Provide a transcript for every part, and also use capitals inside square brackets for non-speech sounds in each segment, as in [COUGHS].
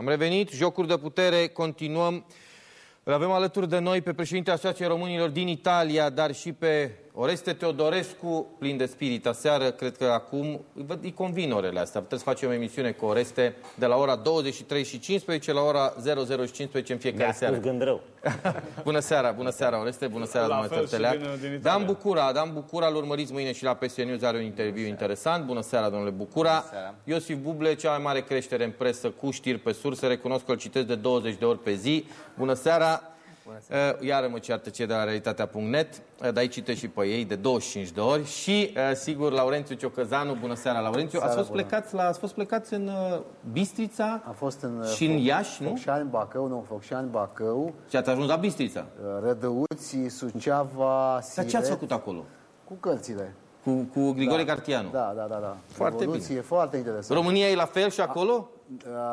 Am revenit, jocuri de putere, continuăm. Îl avem alături de noi pe președintele Asociației Românilor din Italia, dar și pe Oreste Teodorescu, plin de spirit. Aseară, cred că acum, îi convin orele astea. Puteți face o emisiune cu Oreste de la ora 23 și 15 la ora 00 și 15 în fiecare seară. gând rău. [LAUGHS] bună seara, bună seara, Oreste, bună seara, La domnule fel și Tărteleac. din- din Italia. Dan Bucura, Dan Bucura, îl urmăriți mâine și la PS News, are un interviu interesant. Bună seara, domnule Bucura. seara. Iosif Buble, cea mai mare creștere în presă cu știri pe surse, recunosc că îl citesc de 20 de ori pe zi. Bună seara. Uh, Iară mă ceartă cei de la realitatea.net, uh, dar aici citesc și pe ei de 25 de ori. Și, uh, sigur, Laurențiu Ciocăzanu. Bună seara, Laurențiu. Ați fost, plecați la, ați fost plecați în uh, Bistrița Am fost în și în Foc- Iași, nu? Focșani, Bacău, nu, Focșani, Bacău, Și ați ajuns la Bistrița. Rădăuți, Suceava, Dar Siret. ce ați făcut acolo? Cu cărțile. Cu, cu Grigore Cartianu. Da, da, da, da. Foarte Evoluție, bine. foarte interesant. România e la fel și acolo? A-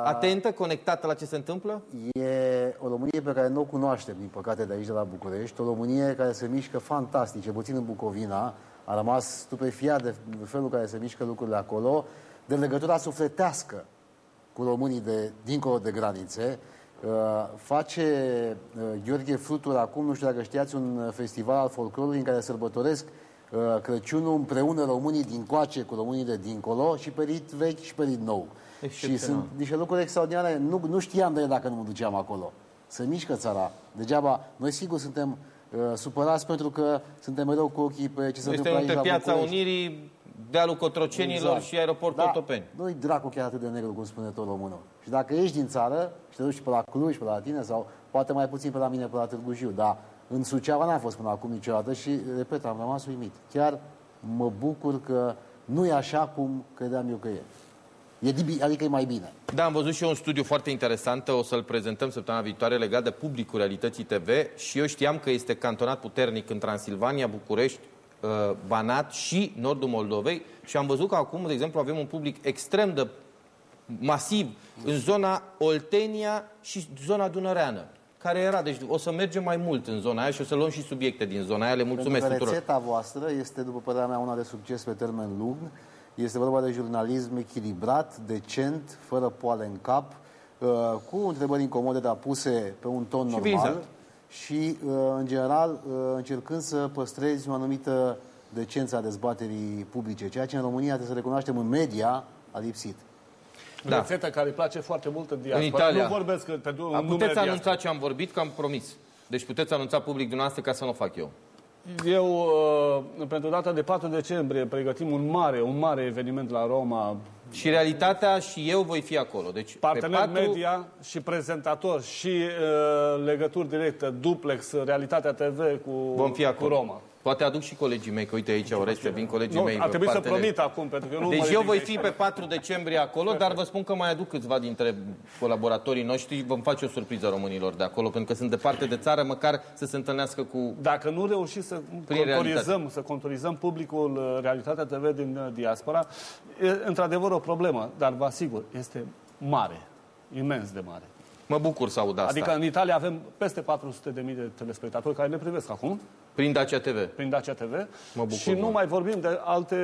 Atentă, conectată la ce se întâmplă? E o Românie pe care nu o cunoaștem, din păcate, de aici, de la București. O Românie care se mișcă fantastic, ce puțin în Bucovina. A rămas stupefiat de felul care se mișcă lucrurile acolo, de legătura sufletească cu românii de dincolo de granițe. Uh, face uh, Gheorghe Frutur acum, nu știu dacă știați, un uh, festival al folclorului în care sărbătoresc uh, Crăciunul împreună românii din coace cu românii de dincolo și pe rit vechi și pe rit nou. Și Excepțional. sunt niște lucruri extraordinare. Nu, nu știam de ele dacă nu mă duceam acolo. Se mișcă țara. Degeaba, noi sigur suntem uh, supărați pentru că suntem mereu cu ochii pe ce se Este întâmplă aici între la Piața București. Unirii, dealul Cotrocenilor Exact. și aeroportul da, Otopeni. Nu-i dracu chiar atât de negru, cum spune tot românul. Și dacă ești din țară și te duci pe la Cluj, pe la tine, sau poate mai puțin pe la mine, pe la Târgu Jiu, dar în Suceava n-am fost până acum niciodată și, repet, am rămas uimit. Chiar mă bucur că nu e așa cum credeam eu că e. E dibi- adică e mai bine. Da, am văzut și eu un studiu foarte interesant, o să-l prezentăm săptămâna viitoare legat de publicul Realității TV și eu știam că este cantonat puternic în Transilvania, București, uh, Banat și nordul Moldovei și am văzut că acum, de exemplu, avem un public extrem de masiv în zona Oltenia și zona Dunăreană, care era. Deci o să mergem mai mult în zona aia și o să luăm și subiecte din zona aia. Le mulțumesc Pentru că tuturor. rețeta voastră este, după părerea mea, una de succes pe termen lung. Este vorba de jurnalism echilibrat, decent, fără poale în cap, uh, cu întrebări incomode, dar puse pe un ton normal. vizat. Și, uh, în general, uh, încercând să păstrezi o anumită decență a dezbaterii publice, ceea ce în România, trebuie să recunoaștem, în media a lipsit. Da. Rețetă care îi place foarte mult în diaspora. În Italia. Nu vorbesc că pe un A, nume puteți diaspora. anunța ce am vorbit, că am promis. Deci puteți anunța public dumneavoastră ca să nu o fac eu. Eu, uh, pentru data de 4 decembrie, pregătim un mare, un mare eveniment la Roma. Și realitatea și eu voi fi acolo. Deci, Partener pe patru, media și prezentator și uh, legături directe, duplex, Realitatea TV cu, vom fi cu acolo. Roma. Poate aduc și colegii mei, că uite aici, Oreste, vin colegii Nu, mei. ar trebui să parteneri. promit acum, pentru că eu nu mă Deci eu ridic voi de fi aici. pe 4 decembrie acolo, dar vă spun că mai aduc câțiva dintre colaboratorii noștri. Vom face o surpriză românilor de acolo, pentru că sunt departe de țară, măcar să se întâlnească cu... Dacă nu reușim să realitate. contorizăm, să contorizăm publicul uh, Realitatea TV din uh, diaspora, e într-adevăr o problemă, dar vă asigur, este mare, imens de mare. Mă bucur să aud asta. Adică în Italia avem peste 400.000 de telespectatori care ne privesc acum Prin Dacia TV. prin Dacia TV bucur și nu mult. mai vorbim de alte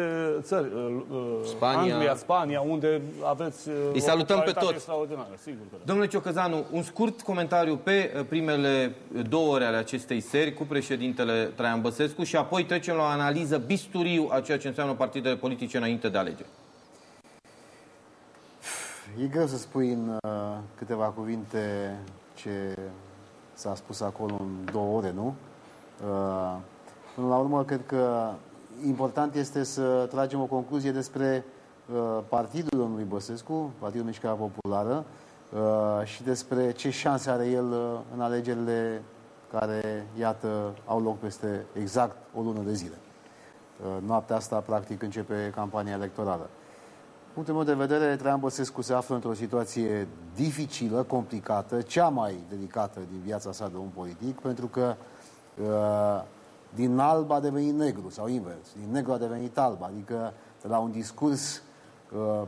țări, uh, uh, Spania. Anglia, Spania, unde aveți uh, Îi o salutăm pe popularitate toți. extraordinară, sigur că da. Domnule Ciocăzanu, un scurt comentariu pe uh, primele două ore ale acestei seri cu președintele Traian Băsescu și apoi trecem la o analiză bisturiu a ceea ce înseamnă partidele politice înainte de alegeri. E greu să spui în uh, câteva cuvinte ce s-a spus acolo în două ore, nu? Uh, până la urmă, cred că important este să tragem o concluzie despre uh, partidul domnului Băsescu, Partidul Mișcarea Populară, uh, și despre ce șanse are el uh, în alegerile care, iată, au loc peste exact o lună de zile. Uh, noaptea asta, practic, începe campania electorală. Punctul meu de vedere, Traian Băsescu se află într-o situație dificilă, complicată, cea mai delicată din viața sa de om politic, pentru că uh, din alb a devenit negru, sau invers, din negru a devenit alb, adică de la un discurs uh,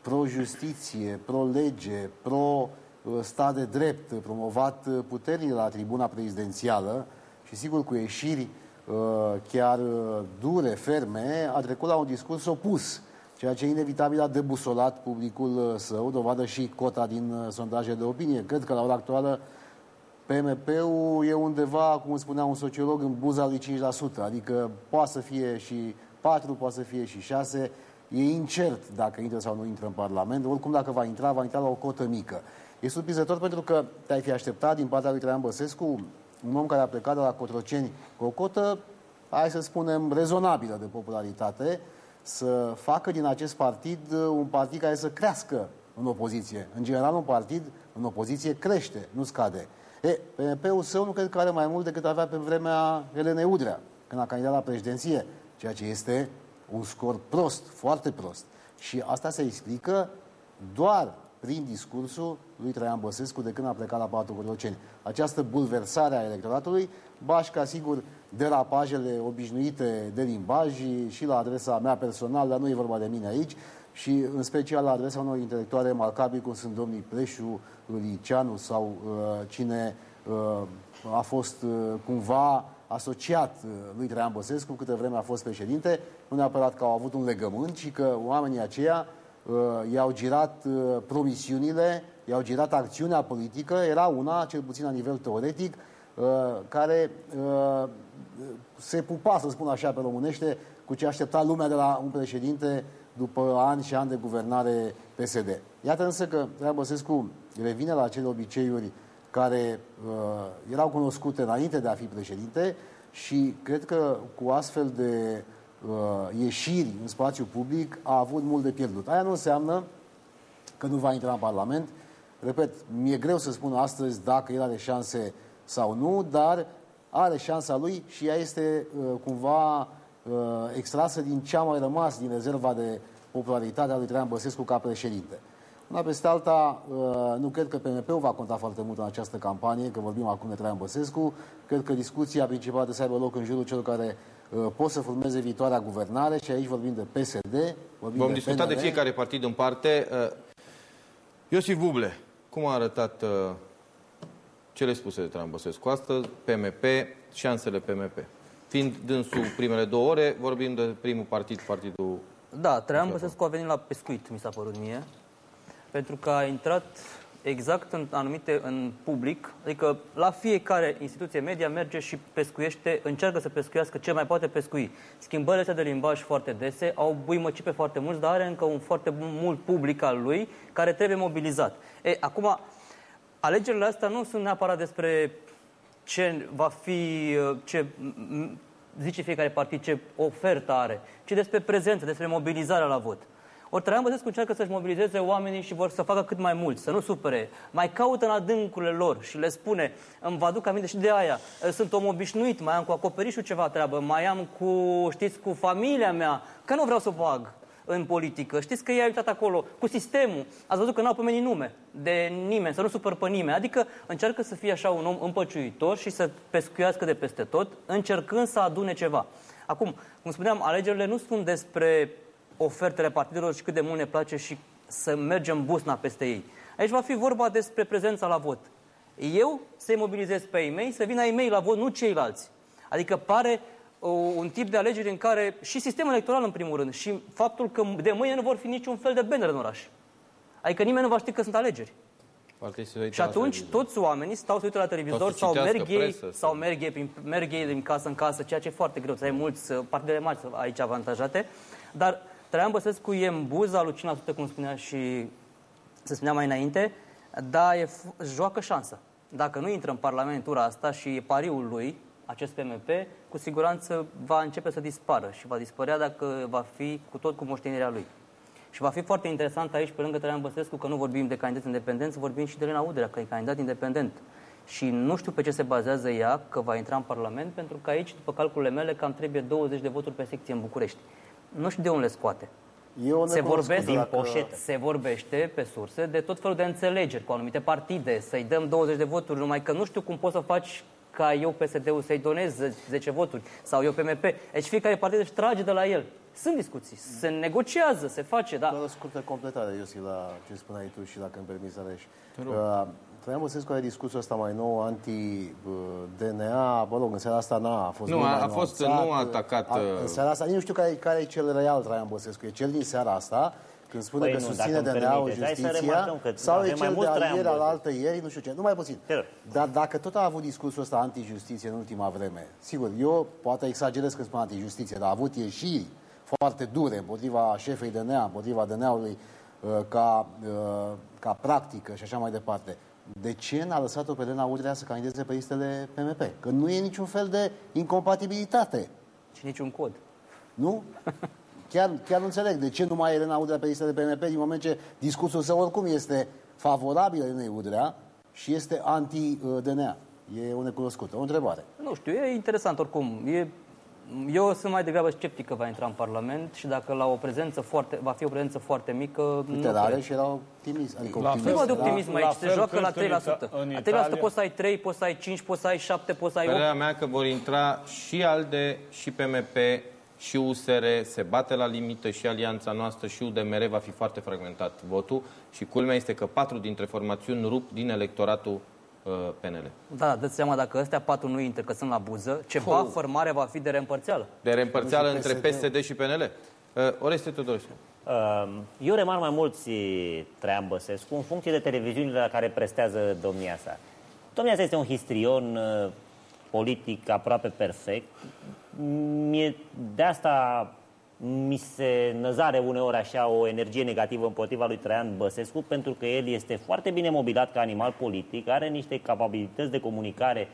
pro-justiție, pro-lege, pro-stat de drept, promovat uh, puternic la tribuna prezidențială și sigur cu ieșiri uh, chiar uh, dure, ferme, a trecut la un discurs opus ceea ce inevitabil a debusolat publicul uh, său, dovadă și cota din uh, sondaje de opinie. Cred că la ora actuală PMP-ul e undeva, cum spunea un sociolog, în buza lui 5%, adică poate să fie și 4, poate să fie și 6, e incert dacă intră sau nu intră în Parlament, oricum dacă va intra, va intra la o cotă mică. E surprizător pentru că te-ai fi așteptat din partea lui Traian Băsescu, un om care a plecat de la Cotroceni cu o cotă, hai să spunem, rezonabilă de popularitate, să facă din acest partid un partid care să crească în opoziție. În general, un partid în opoziție crește, nu scade. E, PNP-ul său nu cred că are mai mult decât avea pe vremea Elenei Udrea, când a candidat la președinție, ceea ce este un scor prost, foarte prost. Și asta se explică doar prin discursul lui Traian Băsescu de când a plecat la Patul Cotroceni. Această bulversare a electoratului, bașca, sigur, derapajele obișnuite de limbaj și la adresa mea personală, dar nu e vorba de mine aici, și în special la adresa unor intelectuale remarcabili, cum sunt domnii Preșu, Liceanu sau uh, cine uh, a fost uh, cumva asociat uh, lui Traian Băsescu câte vreme a fost președinte, nu neapărat că au avut un legământ, ci că oamenii aceia uh, i-au girat uh, promisiunile, i-au girat acțiunea politică, era una, cel puțin la nivel teoretic, uh, care uh, se pupa, să spun așa pe românește, cu ce aștepta lumea de la un președinte după ani și ani de guvernare PSD. Iată însă că Traian Băsescu revine la acele obiceiuri care uh, erau cunoscute înainte de a fi președinte și cred că cu astfel de uh, ieșiri în spațiu public a avut mult de pierdut. Aia nu înseamnă că nu va intra în Parlament. Repet, mi-e greu să spun astăzi dacă el are șanse sau nu, dar are șansa lui și ea este uh, cumva uh, extrasă din ce a mai rămas din rezerva de popularitate a lui Traian Băsescu ca președinte. Una peste alta, uh, nu cred că PNP-ul va conta foarte mult în această campanie, că vorbim acum de Traian Băsescu. Cred că discuția principală trebuie să aibă loc în jurul celor care uh, pot să formeze viitoarea guvernare și aici vorbim de PSD, vorbim Vom de discuta PNL. de fiecare partid în parte. Uh, Iosif Buble, cum a arătat uh, cele spuse de Traian Băsescu astăzi, PMP, șansele PMP? Fiind dânsul primele două ore, vorbim de primul partid, partidul... Da, Traian Băsescu a venit la pescuit, mi s-a părut mie, pentru că a intrat exact în anumite, în public, adică la fiecare instituție media merge și pescuiește, încearcă să pescuiască ce mai poate pescui. Schimbările astea de limbaj foarte dese au buimăcit pe foarte mulți, dar are încă un foarte mult public al lui care trebuie mobilizat. E, acum, alegerile astea nu sunt neapărat despre ce va fi, ce m- zice fiecare partid, ce ofertă are, ci despre prezență, despre mobilizarea la vot. Ori Traian Băsescu încearcă să-și mobilizeze oamenii și vor să facă cât mai mulți, să nu supere. Mai caută în adâncurile lor și le spune, îmi vă aduc aminte și de aia, sunt om obișnuit, mai am cu acoperișul ceva treabă, mai am cu, știți, cu familia mea, că nu vreau să bag în politică. Știți că ei au uitat acolo cu sistemul. Ați văzut că n-au pomenit nume de nimeni, să nu supăr pe nimeni. Adică încearcă să fie așa un om împăciuitor și să pescuiască de peste tot, încercând să adune ceva. Acum, cum spuneam, alegerile nu sunt despre ofertele partidelor și cât de mult ne place și să mergem busna peste ei. Aici va fi vorba despre prezența la vot. Eu să-i mobilizez pe ei mei, să vină ai mei la vot, nu ceilalți. Adică pare uh, un tip de alegeri în care și sistemul electoral în primul rând și faptul că de mâine nu vor fi niciun fel de banner în oraș. Adică nimeni nu va ști că sunt alegeri. Poate se uita Și la atunci televizor. toți oamenii stau să uită la televizor să sau citească merg ei, presă, sau să- merg ei, prin, merg ei din casă în casă, ceea ce e foarte greu. Să ai mulți uh, partidele mari să- aici avantajate. Dar Traian Băsescu e în buza lui 5%, cum spunea și se spunea mai înainte, dar e, f- joacă șansă. Dacă nu intră în Parlamentura asta și e pariul lui, acest PMP, cu siguranță va începe să dispară și va dispărea dacă va fi cu tot cu moștenirea lui. Și va fi foarte interesant aici, pe lângă Traian Băsescu, că nu vorbim de candidați independenți, vorbim și de Elena Udrea, că e candidat independent. Și nu știu pe ce se bazează ea că va intra în Parlament, pentru că aici, după calculele mele, cam trebuie 20 de voturi pe secție în București. Nu știu de unde le scoate. E o Se vorbește, necunoscută dacă- se vorbește pe surse de tot felul de înțelegeri cu anumite partide, să-i dăm 20 de voturi, numai că nu știu cum poți să faci ca eu PSD-ul să-i donez 10 voturi sau eu PMP. Deci fiecare partid își trage de la el. Sunt discuții, se negociază, se face, da. Doar o scurtă completare, Iosi, la ce spuneai tu și dacă îmi permiți, Aleș. Uh, Traian Băsescu are discursul ăsta mai nou anti-DNA, mă rog, în seara asta n-a fost Nu, mult a- mai a fost- nuanțat. nu a atacat, A, uh, în seara asta, nici nu știu care, care e cel real Traian Băsescu, e cel din seara asta, când spune Păi că nu, susține dacă îmi DNA-ul permiteți, hai să justiția, remarcăm că sau e avem mai cel de mulți Traian ieri, al Băsescu. altă ieri, nu știu ce, numai puțin. Te rog. Dar dacă tot a avut discursul ăsta anti-justiție în ultima vreme, sigur, eu poate exagerez când spun anti-justiție, dar a avut ieșiri foarte dure împotriva șefei DNA, împotriva DNA-ului uh, ca, uh, ca practică și așa mai departe. De ce n-a lăsat-o pe Elena Udrea să candideze pe listele PMP? Că nu e niciun fel de incompatibilitate. Și niciun cod. Nu? [LAUGHS] Chiar, chiar nu înțeleg de ce nu mai e Elena Udrea pe listele PMP din moment ce discursul său oricum este favorabil Elenei Udrea și este anti-DNA. E o necunoscută. O întrebare. Nu știu, e interesant oricum. E, eu sunt mai degrabă sceptic că va intra în Parlament și dacă la o prezență foarte, va fi o prezență foarte mică, nu Uite, dar are cred. și era optimist. Adică La optimist. Nu mă de La- optimism la aici, se fel joacă cred la că în 3%. Ita- în La 3% Italia- poți să ai 3, poți să ai 5, poți să ai 7, poți să ai 8. Părerea mea că vor intra și ALDE, și PMP, și USR, se bate la limită și alianța noastră și UDMR va fi foarte fragmentat votul și culmea este că patru dintre formațiuni rup din electoratul uh, PNL. Da, dați seama dacă astea patru nu intră, că sunt la buză, ce buffer mare va fi de reîmpărțeală. De reîmpărțeală Nu și între PSD. PSD și PNL. Uh, Oreste Tudorescu. Uh, Eu remarc mai mulți Traian Băsescu în funcție de televiziunile la care prestează domnia sa. Domnia sa este un histrion uh, politic aproape perfect. Mie, de asta mi se năzare uneori așa o energie negativă împotriva lui Traian Băsescu, pentru că el este foarte bine mobilat ca animal politic, are niște capabilități de comunicare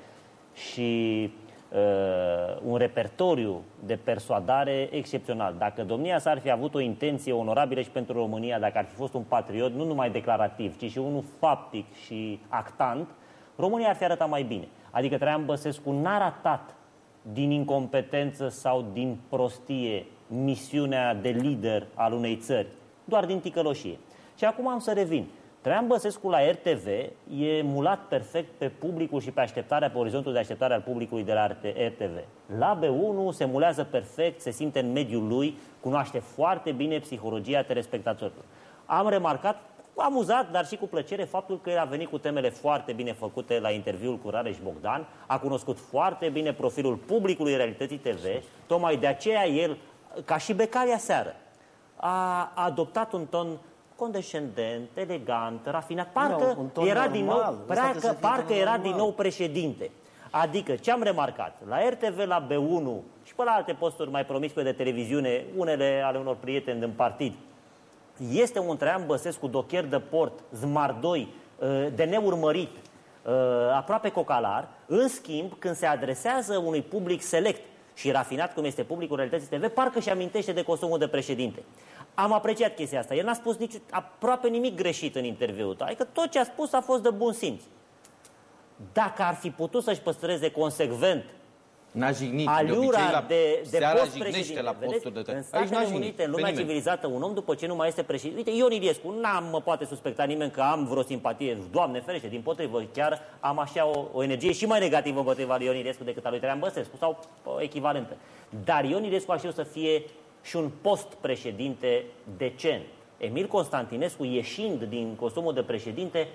și uh, un repertoriu de persoadare excepțional. Dacă domnia s-ar fi avut o intenție onorabilă și pentru România, dacă ar fi fost un patriot, nu numai declarativ, ci și unul faptic și actant, România ar fi arătat mai bine. Adică Traian Băsescu n-a ratat din incompetență sau din prostie misiunea de lider al unei țări, doar din ticăloșie. Și acum am să revin. Traian Băsescu la RTV e mulat perfect pe publicul și pe așteptarea, pe orizontul de așteptare al publicului de la RTV. La B1 se mulează perfect, se simte în mediul lui, cunoaște foarte bine psihologia telespectatorilor. Am remarcat amuzat, dar și cu plăcere, faptul că el a venit cu temele foarte bine făcute la interviul cu Rareș Bogdan, a cunoscut foarte bine profilul publicului Realității TV, tocmai de aceea el, ca și Becaria seară, a adoptat un ton condescendent, elegant, rafinat, parcă un ton era din nou, normal. Ăsta trebuie parcă, să fie parcă tonul era normal. din nou președinte. Adică, ce am remarcat? La RTV, la B1 și pe la alte posturi mai promiscue de televiziune, unele ale unor prieteni din partid, este un Traian Băsescu docher de port, zmardoi, uh, de neurmărit, uh, aproape cocalar. În schimb, când se adresează unui public select și rafinat cum este publicul Realității TV, parcă și amintește de costumul de președinte. Am apreciat chestia asta. El n-a spus nici, aproape nimic greșit în interviul ăsta. Adică tot ce a spus a fost de bun simț. Dacă ar fi putut să-și păstreze consecvent N-a jignit. aliura obicei, la de, de seara post jignește președinte. la posturi de Vedeți? În Aici Statele n-a jignit Unite, în pe lumea nimeni. civilizată, un om după ce nu mai este președinte... Uite, Ion Iliescu, n-am mă poate suspecta nimeni că am vreo simpatie, Doamne ferește, din potrivă, chiar am așa o, o energie și mai negativă împotriva lui Ion Iliescu decât a lui Traian Băsescu, sau o echivalentă. Dar Ion Iliescu a știut să fie și un post-președinte decent. Emil Constantinescu, ieșind din costumul de președinte,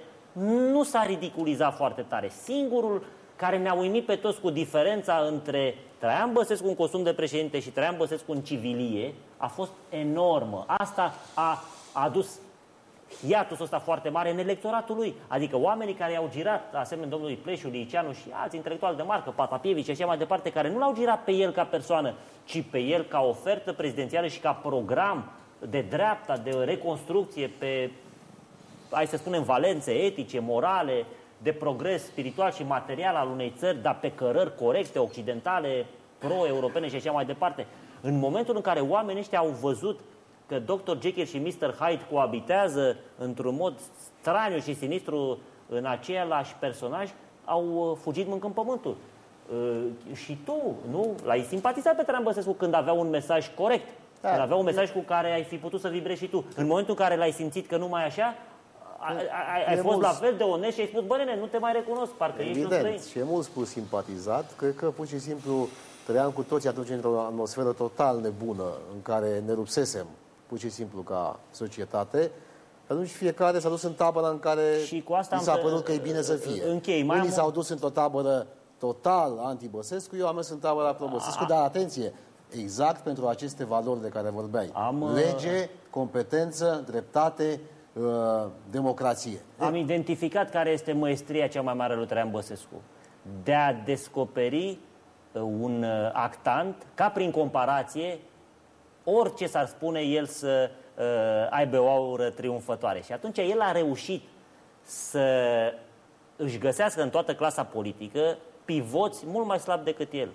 nu s-a ridiculizat foarte tare. Singurul care ne-a uimit pe toți cu diferența între Traian Băsescu în costum de președinte și Traian Băsescu în civilie a fost enormă. Asta a adus hiatusul ăsta foarte mare în electoratul lui. Adică oamenii care i-au girat, asemenea domnului Pleșu, Liceanu și alți intelectuali de marcă, Patapievici și așa mai departe, care nu l-au girat pe el ca persoană, ci pe el ca ofertă prezidențială și ca program de dreapta, de reconstrucție pe hai să spunem, valențe etice, morale, de progres spiritual și material al unei țări, dar pe cărări corecte, occidentale, pro-europene și așa mai departe. În momentul în care oamenii ăștia au văzut că Dr. Jekyll și Mr. Hyde coabitează într-un mod straniu și sinistru în același personaj, au uh, fugit mâncând pământul. Uh, și tu, nu? L-ai simpatizat pe Traian Băsescu când avea un mesaj corect. Da. Când avea un mesaj cu care ai fi putut să vibrezi și tu. În momentul în care l-ai simțit că nu mai așa, ai, ai, ai E fost mulți. la fel de onest și ai spus, bă, nene, nu te mai recunosc, parcă ești un străin. Evident, și e mult spus simpatizat. Cred că pur și simplu trăiam cu toții atunci într-o atmosferă total nebună în care ne rupsesem pur și simplu ca societate. Atunci fiecare s-a dus în tabăra în care Și cu asta i s-a am- părut că e bine să fie. închei. Mai Unii am o- s-au dus într-o tabără total anti-Băsescu, eu am mers în tabăra pro-Băsescu, dar atenție, exact pentru aceste valori de care vorbeai. Am, uh, Lege, competență, dreptate, uh, democrație. Am identificat care este măestria cea mai mare lui Traian Băsescu. De a descoperi uh, un uh, actant, ca prin comparație, orice s-ar spune el să uh, aibă o aură triumfătoare. Și atunci el a reușit să își găsească în toată clasa politică pivoți mult mai slab decât el.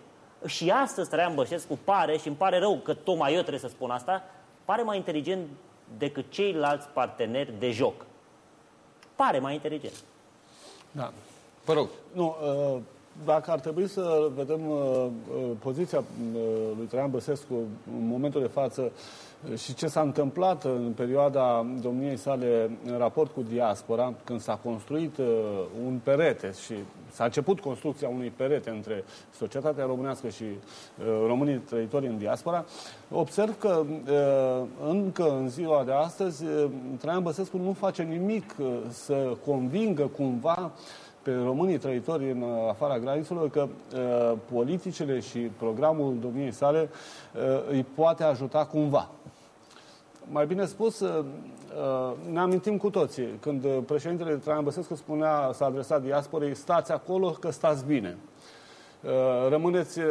Și astăzi Traian Băsescu pare, și îmi pare rău că tocmai eu trebuie să spun asta, pare mai inteligent decât ceilalți parteneri de joc. Pare mai inteligent. Da. Vă rog. Nu, uh, dacă ar trebui să vedem uh, uh, poziția uh, lui Traian Băsescu în momentul de față uh, și ce s-a întâmplat în perioada domniei sale în raport cu diaspora, când s-a construit uh, un perete și s-a început construcția unui perete între societatea românească și uh, românii trăitori în diaspora, observ că uh, încă în ziua de astăzi uh, Traian Băsescu nu face nimic uh, să convingă cumva pe românii trăitori în afara granițelor că uh, politicile și programul domniei sale uh, îi poate ajuta cumva. Mai bine spus, uh, uh, ne amintim cu toții, când uh, președintele Traian Băsescu spunea, s-a adresat diasporei, stați acolo că stați bine. Uh, Rămâneți uh,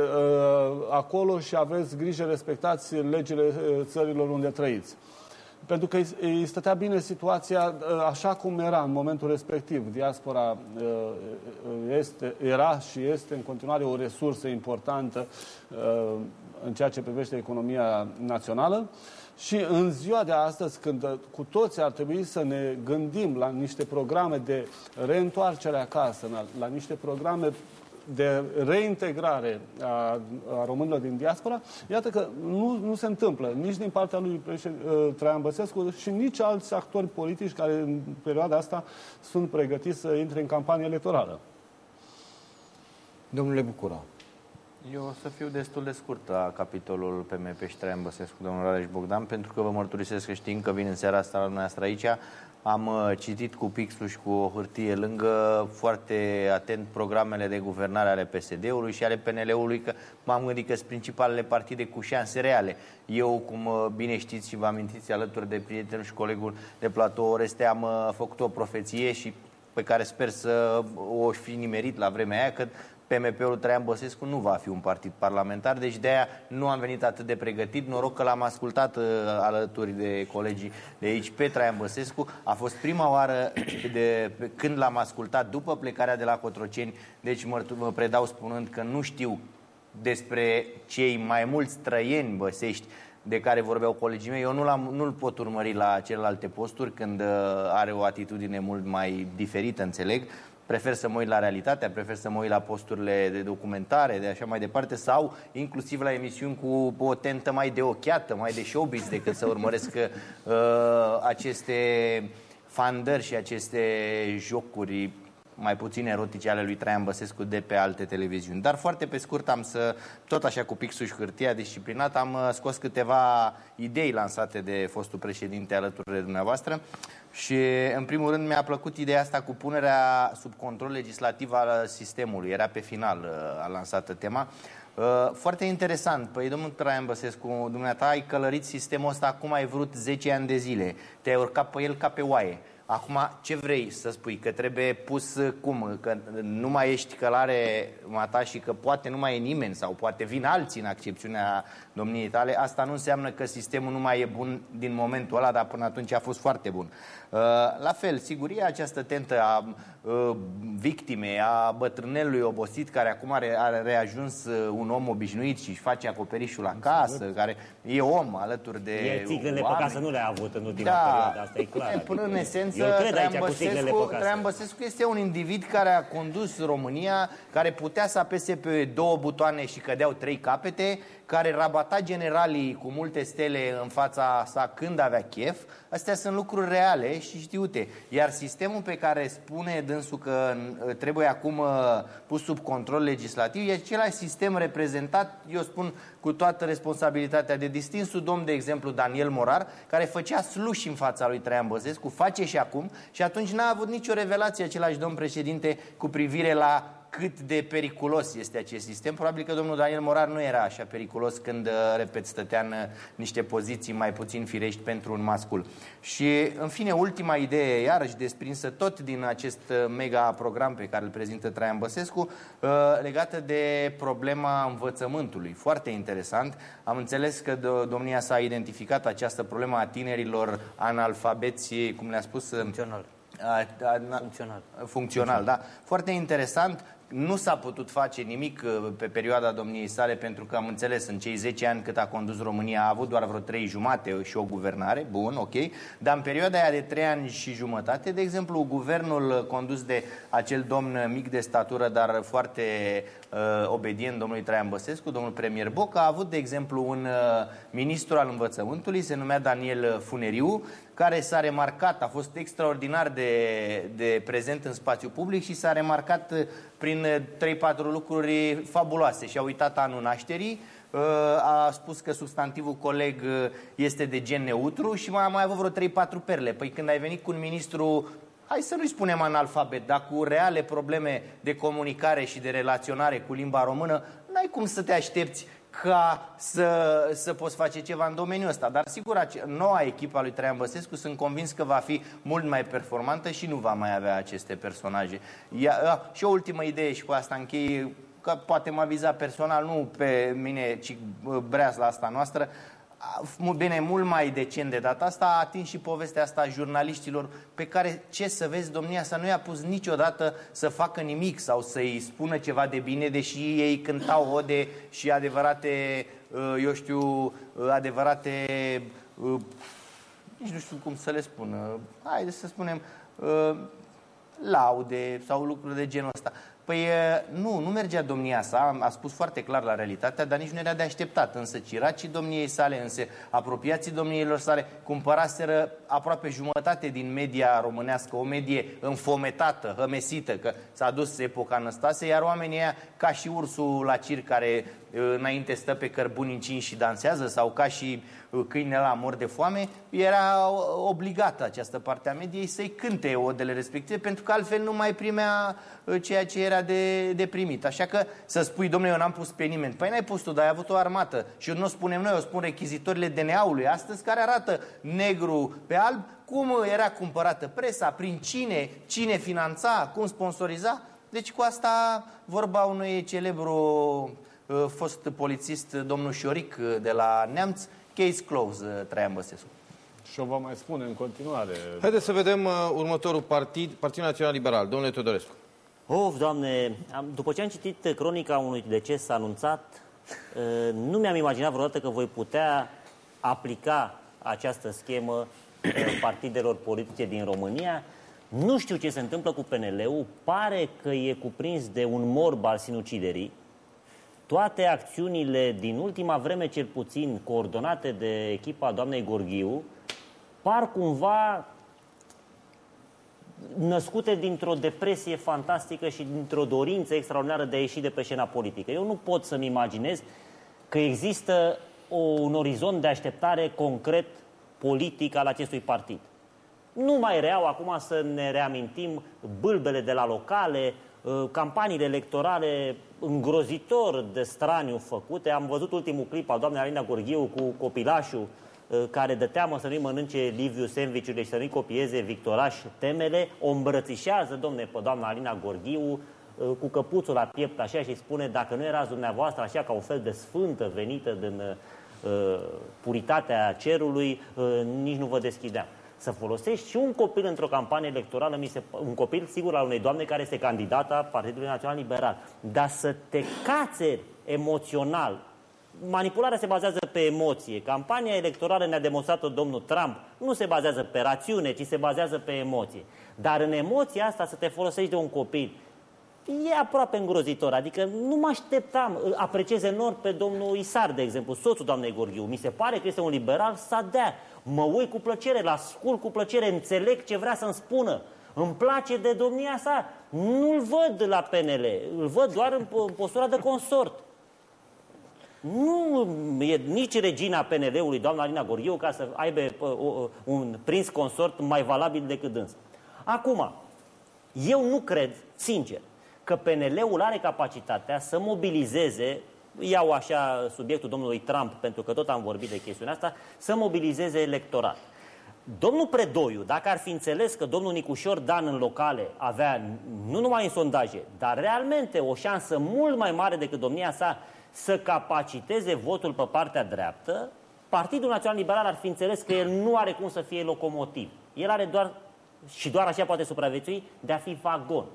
acolo și aveți grijă, respectați legile uh, țărilor unde trăiți. Pentru că îi- îi stătea bine situația uh, așa cum era în momentul respectiv. Diaspora uh, este, era și este în continuare o resursă importantă uh, în ceea ce privește economia națională. Și în ziua de astăzi, când uh, cu toți ar trebui să ne gândim la niște programe de reîntoarcere acasă, la, la niște programe de reintegrare a, a românilor din diaspora, iată că nu, nu se întâmplă nici din partea lui președ- uh, Traian Băsescu și nici alți actori politici care în perioada asta sunt pregătiți să intre în campanie electorală. Domnule Bucura. Eu o să fiu destul de scurt la capitolul PMP și Traian Băsescu, domnul Rareș Bogdan, pentru că vă mărturisesc că știind că vin în seara asta la dumneavoastră aici, am uh, citit cu pixul și cu o hârtie lângă foarte atent programele de guvernare ale PSD-ului și ale PNL-ului, că m-am gândit că sunt principalele partide cu șanse reale. Eu, cum uh, bine știți și vă amintiți, alături de prietenul și colegul de platou Oreste, am uh, făcut o profeție și pe care sper să o fi nimerit la vremea aia, că PMP-ul Traian Băsescu nu va fi un partid parlamentar, deci de-aia nu am venit atât de pregătit. Noroc că l-am ascultat uh, alături de colegii de aici pe Traian Băsescu. A fost prima oară [COUGHS] de, când l-am ascultat după plecarea de la Cotroceni, deci mă, mă predau spunând că nu știu despre cei mai mulți străieni băsești de care vorbeau colegii mei. Eu nu l-am, nu-l pot urmări la celelalte posturi când uh, are o atitudine mult mai diferită, înțeleg. Prefer să mă uit la realitatea, prefer să mă uit la posturile de documentare, de așa mai departe, sau inclusiv la emisiuni cu o tentă mai de ochiată, mai de showbiz, decât să urmăresc uh, aceste fandări și aceste jocuri mai puțin erotice ale lui Traian Băsescu de pe alte televiziuni. Dar foarte pe scurt am să, tot așa cu pixul și hârtia disciplinat, am uh, scos câteva idei lansate de fostul președinte alături de dumneavoastră și în primul rând mi-a plăcut ideea asta cu punerea sub control legislativ al sistemului. Era pe final uh, a lansată tema. Uh, Foarte interesant. Păi, domnul Traian Băsescu, dumneata ai călărit sistemul ăsta acum ai vrut 10 ani de zile. Te-ai urcat pe el ca pe oaie. Acum, ce vrei să spui? Că trebuie pus uh, cum? Că nu mai ești călare mata și că poate nu mai e nimeni sau poate vin alții în accepțiunea domniei tale. Asta nu înseamnă că sistemul nu mai e bun din momentul ăla, dar până atunci a fost foarte bun. Uh, La fel, sigur, e această tentă a uh, victimei, a bătrânelului obosit care acum are, are reajuns uh, un om obișnuit și își face acoperișul acasă, care e om alături de E țiglele pe oameni. casă nu le-a avut în ultima Da. perioadă, asta e clar. E, Până în esență, Eu cred Traian aici cu țiglele Băsescu, pe casă. Traian Băsescu este un individ care a condus România, care putea să apese pe două butoane și cădeau trei capete, care rabata generalii cu multe stele în fața sa când avea chef, astea sunt lucruri reale și știute. Iar sistemul pe care spune dânsul că uh, trebuie acum uh, pus sub control legislativ e același sistem reprezentat, eu spun cu toată responsabilitatea de distinsul domn, de exemplu, Daniel Morar, care făcea sluși în fața lui Traian Băsescu, face și acum, și atunci n-a avut nicio revelație același domn președinte cu privire la cât de periculos este acest sistem. Probabil că domnul Daniel Morar nu era așa periculos când, uh, repet, stătea în uh, niște poziții mai puțin firești pentru un mascul. Și, în fine, ultima idee, iarăși desprinsă tot din acest uh, mega program pe care îl prezintă Traian Băsescu, legată de problema învățământului. Foarte interesant. Am înțeles că domnia s-a identificat această problemă a tinerilor analfabeți, cum le-a spus... Funcțional. Funcțional. Funcțional, da. Foarte interesant. Nu s-a putut face nimic uh, pe perioada domniei sale pentru că am înțeles în cei 10 ani cât a condus România a avut doar vreo 3 jumate și o guvernare, bun, ok, dar în perioada aia de 3 ani și jumătate, de exemplu, guvernul condus de acel domn mic de statură, dar foarte uh, obedient domnului Traian Băsescu, domnul premier Boc, a avut, de exemplu, un uh, ministru al învățământului, se numea Daniel Funeriu, care s-a remarcat, a fost extraordinar de, de prezent în spațiu public și s-a remarcat uh, prin 3-4 uh, lucruri fabuloase. Și a uitat anul nașterii, uh, a spus că substantivul coleg este de gen neutru și mai a mai avut vreo 3-4 perle. Păi când ai venit cu un ministru hai să nu-i spunem analfabet, dar cu reale probleme de comunicare și de relaționare cu limba română, n-ai cum să te aștepți ca să, să poți face ceva în domeniul ăsta. Dar sigur, noua echipă a lui Traian Băsescu sunt convins că va fi mult mai performantă și nu va mai avea aceste personaje. Ia, și o ultimă idee și cu asta închei, că poate mă viza personal, nu pe mine, ci breaz la asta noastră bine, mult mai decent de data asta, a atins și povestea asta a jurnaliștilor pe care, ce să vezi, domnia să nu i-a pus niciodată să facă nimic sau să-i spună ceva de bine, deși ei cântau ode și adevărate, uh, eu știu, uh, adevărate, uh, nici nu știu cum să le spun, haide să spunem, laude sau lucruri de genul ăsta. Păi nu, nu mergea domnia sa, a spus foarte clar la realitatea, dar nici nu era de așteptat. Însă ciracii domniei sale, însă apropiații domniilor sale, cumpăraseră aproape jumătate din media românească, o medie înfometată, hămesită, că s-a dus epoca Năstase, iar oamenii ăia, ca și ursul la cir care înainte stă pe cărbuni încinși și dansează, sau ca și câinele la mor de foame, era obligată această parte a mediei să-i cânte odele respective, pentru că altfel nu mai primea ceea ce era de, de primit. Așa că să spui, domnule, eu n-am pus pe nimeni. Păi n-ai pus tu, dar ai avut o armată. Și nu o spunem noi, o spun rechizitorile DNA-ului astăzi, care arată negru pe alb, cum era cumpărată presa, prin cine, cine finanța, cum sponsoriza. Deci cu asta vorba unui celebru uh, fost polițist, domnul Șoric de la Neamț, case close, Traian Băsescu. Și o va mai spune în continuare. Haideți să vedem uh, următorul partid, Partidul Național Liberal. Domnule Teodorescu. Of, Doamne, am, după ce am citit cronica unui deces anunțat, uh, nu mi-am imaginat vreodată că voi putea aplica această schemă uh, partidelor politice din România. Nu știu ce se întâmplă cu PNL-ul, pare că e cuprins de un morb al sinuciderii. Toate acțiunile din ultima vreme, cel puțin, coordonate de echipa doamnei Gorghiu, par cumva născute dintr-o depresie fantastică și dintr-o dorință extraordinară de a ieși de pe scena politică. Eu nu pot să-mi imaginez că există o, un orizont de așteptare concret politic al acestui partid. Nu mai reau acum să ne reamintim bâlbele de la locale, ă, campaniile electorale îngrozitor de straniu făcute. Am văzut ultimul clip al doamnei Alina Gorghiu cu copilașul Uh, care de teamă să nu-i mănânce Liviu sandwich și să nu-i copieze Victoraș temele, o îmbrățișează, domne, pe doamna Alina Gorghiu, uh, cu căpuțul la piept așa și spune, dacă nu erați dumneavoastră așa ca un fel de sfântă venită din uh, puritatea cerului, uh, nici nu vă deschideam. Să folosești și un copil într-o campanie electorală, mi se, un copil sigur al unei doamne care este candidată a Partidului Național Liberal, dar să te cațeri emoțional manipularea se bazează pe emoție. Campania electorală ne-a demonstrat-o domnul Trump. Nu se bazează pe rațiune, ci se bazează pe emoție. Dar în emoția asta să te folosești de un copil e aproape îngrozitor. Adică nu mă așteptam, îl apreciez enorm pe domnul Isar, de exemplu, soțul doamnei Gorghiu. Mi se pare că este un liberal sadea. Mă uit cu plăcere, la ascult cu plăcere, înțeleg ce vrea să-mi spună. Îmi place de domnia sa. Nu-l văd la PNL, îl văd doar în, în postura de consort. Nu e nici regina PNL-ului, doamna Alina Gorghiu, ca să aibă uh, un prins consort mai valabil decât dâns. Acum, eu nu cred, sincer, că PNL-ul are capacitatea să mobilizeze, iau așa subiectul domnului Trump, pentru că tot am vorbit de chestiunea asta, să mobilizeze electorat. Domnul Predoiu, dacă ar fi înțeles că domnul Nicușor Dan în locale avea, nu numai în sondaje, dar realmente o șansă mult mai mare decât domnia sa să capaciteze votul pe partea dreaptă, Partidul Național Liberal ar fi înțeles că el nu are cum să fie locomotiv. El are doar, și doar așa poate supraviețui, de a fi vagon.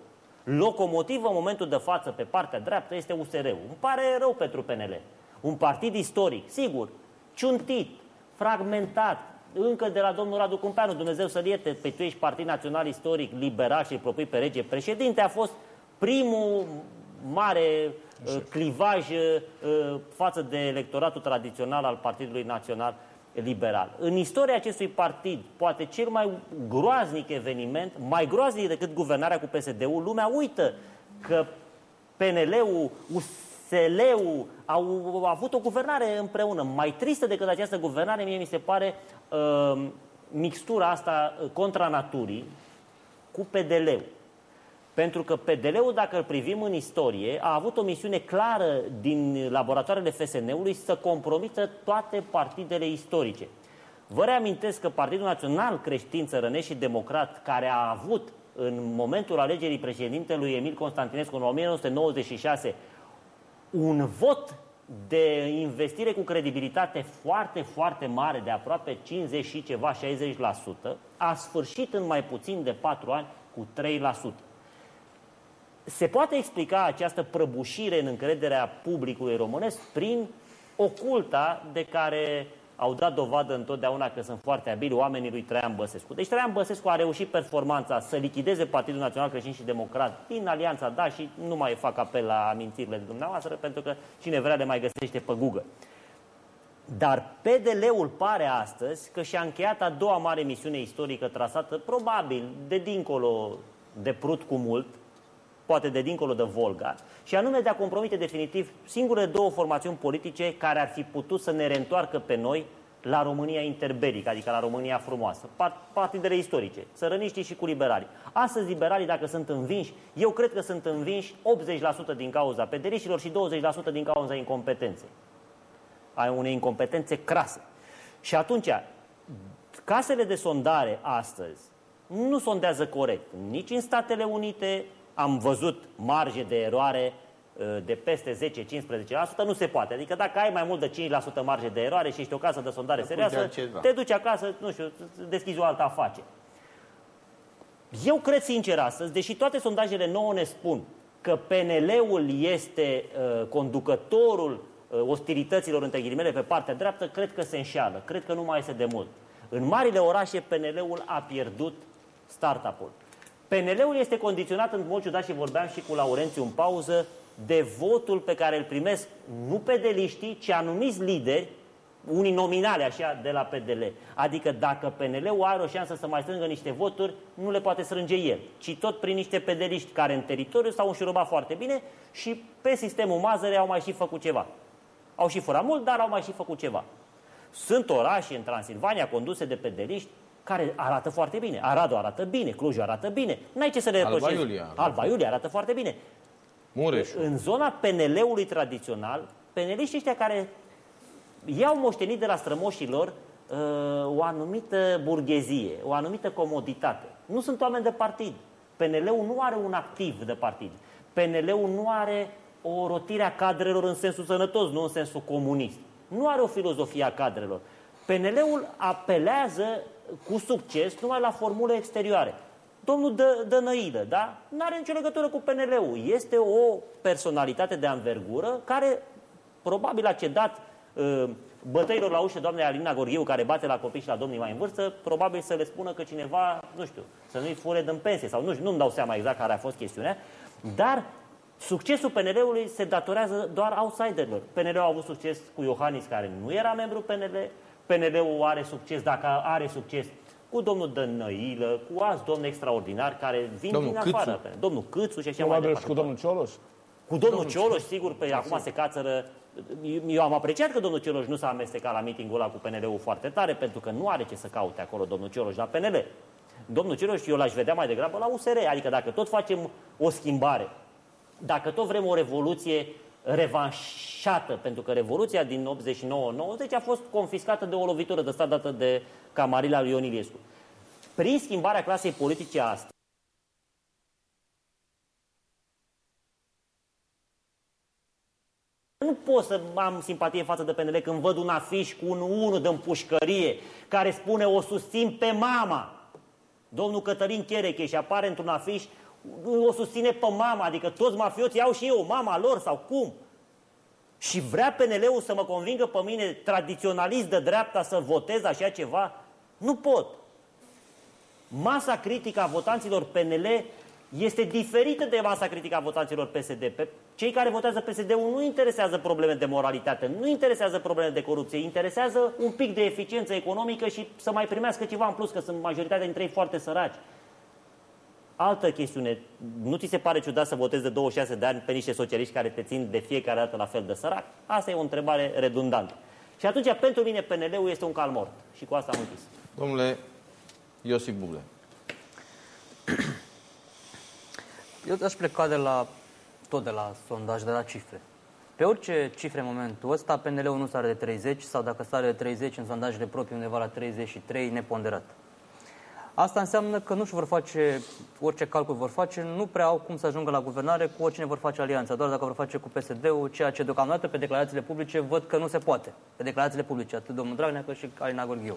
Locomotivă în momentul de față pe partea dreaptă este USR-ul. Îmi pare rău pentru PNL. Un partid istoric, sigur, ciuntit, fragmentat, încă de la domnul Radu Cumpeanu, Dumnezeu să-l ierte, pe tu ești Partid Național Istoric, liberal și îl propui pe rege președinte, a fost primul mare uh, clivaj uh, față de electoratul tradițional al Partidului Național Liberal. În istoria acestui partid, poate cel mai groaznic eveniment, mai groaznic decât guvernarea cu PSD-ul, lumea uită că PNL-ul, USL-ul au, au avut o guvernare împreună. Mai tristă decât această guvernare, mie mi se pare uh, mixtura asta contra naturii cu PDL-ul. Pentru că PDL-ul, dacă îl privim în istorie, a avut o misiune clară din laboratoarele FSN-ului să compromită toate partidele istorice. Vă reamintesc că Partidul Național Creștin, Țărănești și Democrat, care a avut în momentul alegerii președintelui Emil Constantinescu în 1996 un vot de investire cu credibilitate foarte, foarte mare, de aproape 50 și ceva, 60%, a sfârșit în mai puțin de 4 ani cu 3%. Se poate explica această prăbușire în încrederea publicului românesc prin oculta de care au dat dovadă întotdeauna că sunt foarte abili oamenii lui Traian Băsescu. Deci Traian Băsescu a reușit performanța să lichideze Partidul Național Creștin și Democrat din Alianța Da și nu mai fac apel la amintirile de dumneavoastră pentru că cine vrea le mai găsește pe Google. Dar PDL-ul pare astăzi că și-a încheiat a doua mare misiune istorică trasată, probabil de dincolo de Prut cu mult, poate de dincolo de Volga, și anume de a compromite definitiv singurele două formațiuni politice care ar fi putut să ne reîntoarcă pe noi la România interbelică, adică la România frumoasă. Partidele istorice, sărăniștii și cu liberalii. Astăzi liberalii, dacă sunt învinși, eu cred că sunt învinși 80% din cauza pederiștilor și 20% din cauza incompetenței. Ai unei incompetențe crase. Și atunci, casele de sondare astăzi nu sondează corect nici în Statele Unite, am văzut marge de eroare uh, de peste 10-15%, nu se poate. Adică dacă ai mai mult de 5% marge de eroare și ești o casă de sondare serioasă, te duci acasă, nu știu, deschizi o altă afacere. Eu cred sincer astăzi, deși toate sondajele nouă ne spun că PNL-ul este uh, conducătorul uh, ostilităților între ghilimele pe partea dreaptă, cred că se înșeală. Cred că nu mai este de mult. În marile orașe, PNL-ul a pierdut startup-ul. PNL-ul este condiționat în mod ciudat și vorbeam și cu Laurențiu în pauză de votul pe care îl primesc nu pedeliștii, ci anumiți lideri, unii nominale așa de la PDL. Adică dacă PNL-ul are o șansă să mai strângă niște voturi, nu le poate strânge el, ci tot prin niște pedeliști care în teritoriu s-au înșurubat foarte bine și pe sistemul Mazăre au mai și făcut ceva. Au și furat mult, dar au mai și făcut ceva. Sunt orașe în Transilvania conduse de pedeliști care arată foarte bine. Aradu arată bine, Clujul arată bine. N-ai ce să le reproșezi. Alba Iulia. Alba Iulia arată foarte bine. Mureș. În zona PNL-ului tradițional, PNL-iștii ăștia care iau moștenit de la strămoșilor uh, o anumită burghezie, o anumită comoditate. Nu sunt oameni de partid. PNL-ul nu are un activ de partid. PNL-ul nu are o rotire a cadrelor în sensul sănătos, nu în sensul comunist. Nu are o filozofie a cadrelor. PNL-ul apelează cu succes numai la formule exterioare. Domnul Dă, Dănăilă, da? Nu are nicio legătură cu PNL-ul. Este o personalitate de anvergură care probabil a cedat uh, bătăilor la ușă doamnei Alina Gorghiu, care bate la copii și la domnii mai în vârstă, probabil să le spună că cineva, nu știu, să nu-i fure din pensie sau nu știu, nu-mi dau seama exact care a fost chestiunea, dar Succesul PNL-ului se datorează doar outsiderilor. PNL-ul a avut succes cu Iohannis, care nu era membru PNL. PNL-ul are succes, dacă are succes, cu domnul Dănăilă, cu alți domni extraordinari care vin Domnul din Câțu. afară. Domnul Câțu și așa mai Probabil și departe. cu domnul Cioloș. Cu domnul Cioloș, sigur, pe acum se cațără. Eu am apreciat că domnul Cioloș nu s-a amestecat la mitingul ăla cu PNL-ul foarte tare, pentru că nu are ce să caute acolo domnul Cioloș la PNL. Domnul Cioloș, eu l-aș vedea mai degrabă la USR, adică dacă tot facem o schimbare, dacă tot vrem o revoluție revanșată, pentru că revoluția din 89-90 a fost confiscată de o lovitură de stat dată de Camarila lui Ion Iliescu. Prin schimbarea clasei politice astăzi, Nu pot să am simpatie față de PNL când văd un afiș cu un 1 de împușcărie care spune o susțin pe mama. Domnul Cătălin Chereche și apare într-un afiș o susține pe mama, adică toți mafioții au și eu mama lor sau cum? Și vrea PNL-ul să mă convingă pe mine, tradiționalist de dreapta, să votez așa ceva? Nu pot. Masa critică a votanților PNL este diferită de masa critică a votanților PSD. Pe cei care votează PSD-ul nu interesează probleme de moralitate, nu interesează probleme de corupție, interesează un pic de eficiență economică și să mai primească ceva în plus, că sunt majoritatea dintre ei foarte săraci. Altă chestiune, nu ți se pare ciudat să votezi de 26 de ani pe niște socialiști care te țin de fiecare dată la fel de sărac? Asta e o întrebare redundantă. Și atunci, pentru mine, PNL-ul este un cal mort. Și cu asta am închis. Domnule Iosif Buble. [CLEARS THROAT] Eu aș pleca de la, tot de la sondaj, de la cifre. Pe orice cifre în momentul ăsta, PNL-ul nu sare de 30 sau dacă sare de 30 în sondajele proprii undeva la 33, neponderat. Asta înseamnă că nu-și vor face, orice calcul vor face, nu prea au cum să ajungă la guvernare cu oricine vor face alianța, doar dacă vor face cu PSD-ul, ceea ce deocamdată pe declarațiile publice văd că nu se poate. Pe declarațiile publice, atât domnul Dragnea cât și Alina Gorghiu.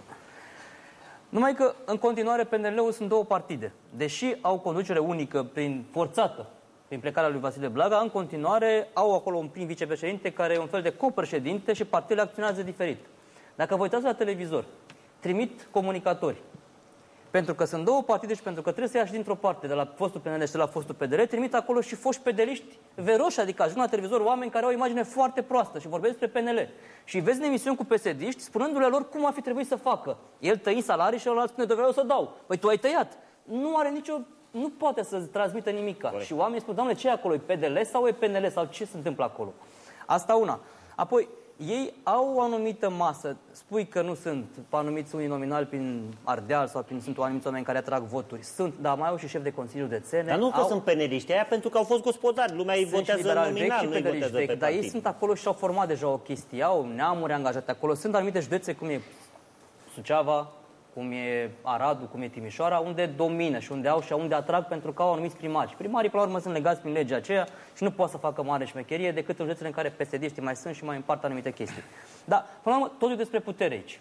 Numai că, în continuare, PNL-ul sunt două partide. Deși au conducere unică prin forțată, prin plecarea lui Vasile Blaga, în continuare au acolo un prim vicepreședinte care e un fel de copreședinte și partidele acționează diferit. Dacă vă uitați la televizor, trimit comunicatori, pentru că sunt două partide și pentru că trebuie să ia și dintr-o parte, de la fostul PNL și de la fostul PDR, trimit acolo și foști pedeliști veroși, adică ajung la televizor oameni care au o imagine foarte proastă și vorbesc despre PNL. Și vezi în emisiuni cu psd spunându-le lor cum ar fi trebuit să facă. El tăi salarii și ălalt spune, vreau să dau. Păi tu ai tăiat. Nu are nicio nu poate să transmită nimica. Și oamenii spun, doamne, ce e acolo? E PDL sau e PNL? Sau ce se întâmplă acolo? Asta una. Apoi, ei au o anumită masă. Spui că nu sunt anumiți unii nominali prin Ardeal sau prin, sunt anumiți oameni care atrag voturi. Sunt, dar mai au și șef de Consiliu de Țene. Dar nu că au, sunt peneliști aia pentru că au fost gospodari. Lumea îi sunt și votează liberali vechi nominal, și nu îi pedeliști votează pe vechi, dar ei partid. sunt acolo și au format deja o chestie. Au neamuri angajate acolo. Sunt anumite județe, cum e Suceava, cum e Aradul, cum e Timișoara, unde domină și unde au și unde atrag pentru că au anumiți primari. Și primarii, până la urmă, sunt legați prin legea aceea și nu pot să facă mare șmecherie decât în județele în care psd mai sunt și mai împart anumite chestii. Dar, până la urmă, totul e despre putere aici.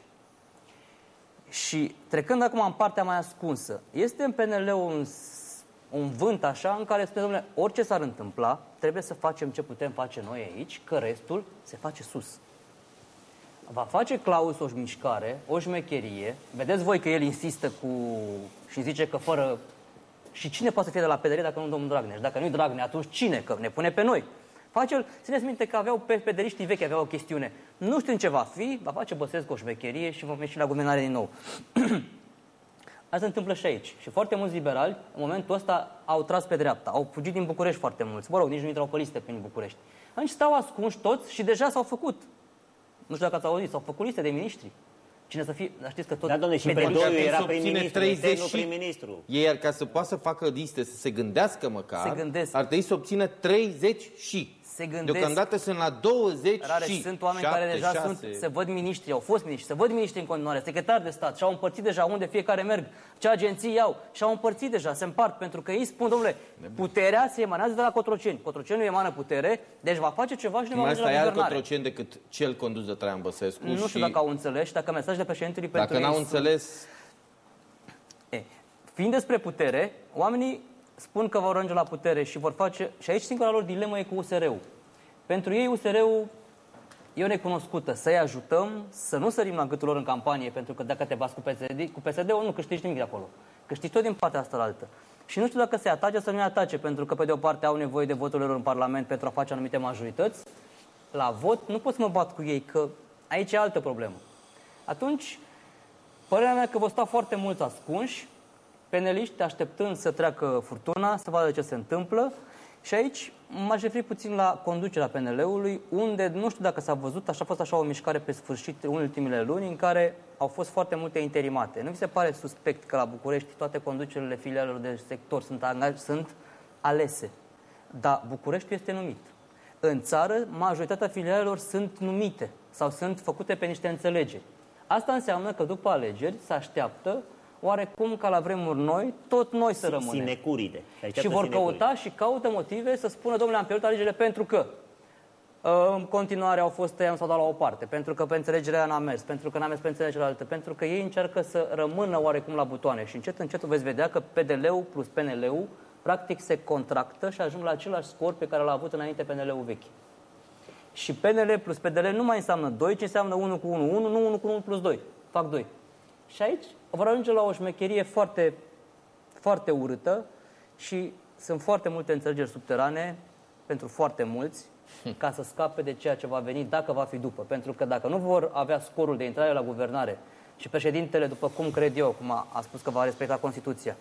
Și trecând acum în partea mai ascunsă, este în PNL un, s- un vânt așa în care spune, domnule, orice s-ar întâmpla, trebuie să facem ce putem face noi aici, că restul se face sus. Va face Claus o mișcare, o șmecherie. Vedeți voi că el insistă cu... și zice că fără... Și cine poate să fie de la PDR dacă nu domnul Dragnea? Și dacă nu-i Dragnea, atunci cine? Că ne pune pe noi. Face el, țineți minte că aveau pe pederiștii vechi, aveau o chestiune. Nu știu în ce va fi, va face Băsescu o șmecherie și vom ieși la guvernare din nou. [CLEARS THROAT] Asta se întâmplă și aici. Și foarte mulți liberali, în momentul ăsta, au tras pe dreapta. Au fugit din București foarte mulți. Mă rog, nici nu intrau pe liste prin București. Atunci stau ascunși toți și deja s-au făcut. Nu știu dacă ați auzit, s-au făcut liste de miniștri. Cine să fie, dar știți că tot... Da, domnule, și pedeliști- Predoiu Ar trebui era să obține prim-ministru, 30 eternul și- prim-ministru. Ei, ca să poată să facă liste, să se gândească măcar, Se gândesc. ar trebui să obțină 30 și. Se gândesc. Deocamdată sunt la 20 Rare, și. sunt oameni Șapte, care deja șase. sunt, se văd miniștri, au fost miniștri, se văd miniștri în continuare, secretari de stat și au împărțit deja unde fiecare merg, ce agenții iau și au împărțit deja, se împart, pentru că ei spun, domnule, puterea se emanează de la Cotroceni. Cotroceni emană putere, deci va face ceva și ne va Mai merge asta la e alt guvernare. cotrocen decât cel condus de Traian Băsescu. Nu știu și dacă au înțeles și dacă mesajele președintelui pentru dacă ei n-au sunt- înțeles, E, fiind despre putere, oamenii spun că vor ajunge la putere și vor face... Și aici singura lor dilemă e cu USR-ul. Pentru ei USR-ul e o necunoscută. Să-i ajutăm să nu sărim la gâtul lor în campanie, pentru că dacă te bați cu PSD, cu PSD-ul nu câștigi nimic de acolo. Câștigi tot din partea asta la altă. Și nu știu dacă se atace sau nu se atace, pentru că pe de o parte au nevoie de voturile lor în Parlament pentru a face anumite majorități. La vot nu pot să mă bat cu ei, că aici e altă problemă. Atunci, părerea mea că vă stau foarte mulți ascunși, peneliști așteptând să treacă furtuna, să vadă ce se întâmplă. Și aici m-aș referi puțin la conducerea PNL-ului, unde nu știu dacă s-a văzut, așa a fost așa o mișcare pe sfârșit în ultimele luni, în care au fost foarte multe interimate. Nu vi se pare suspect că la București toate conducerile filialelor de sector sunt, angaj, sunt alese, dar București este numit. În țară, majoritatea filialelor sunt numite sau sunt făcute pe niște înțelegeri. Asta înseamnă că după alegeri se așteaptă oarecum ca la vremuri noi, tot noi să rămânem. Sinecuride. Și vor căuta și caută motive să spună, domnule, am pierdut alegerile pentru că uh, în continuare au fost tăiam sau dat la o parte, pentru că pe înțelegerea n-a mers, pentru că n-a mers pe înțelegerea altă, pentru că ei încearcă să rămână oarecum la butoane și încet, încet veți vedea că PDL-ul plus PNL-ul practic se contractă și ajung la același scor pe care l-a avut înainte PNL-ul vechi. Și PNL plus PDL nu mai înseamnă 2, ci înseamnă 1 cu 1, 1, nu 1 cu 1 plus 2. Fac 2. Și aici vor ajunge la o șmecherie foarte, foarte urâtă și sunt foarte multe înțelegeri subterane pentru foarte mulți ca să scape de ceea ce va veni dacă va fi după. Pentru că dacă nu vor avea scorul de intrare la guvernare și președintele, după cum cred eu, cum a, a spus că va respecta Constituția,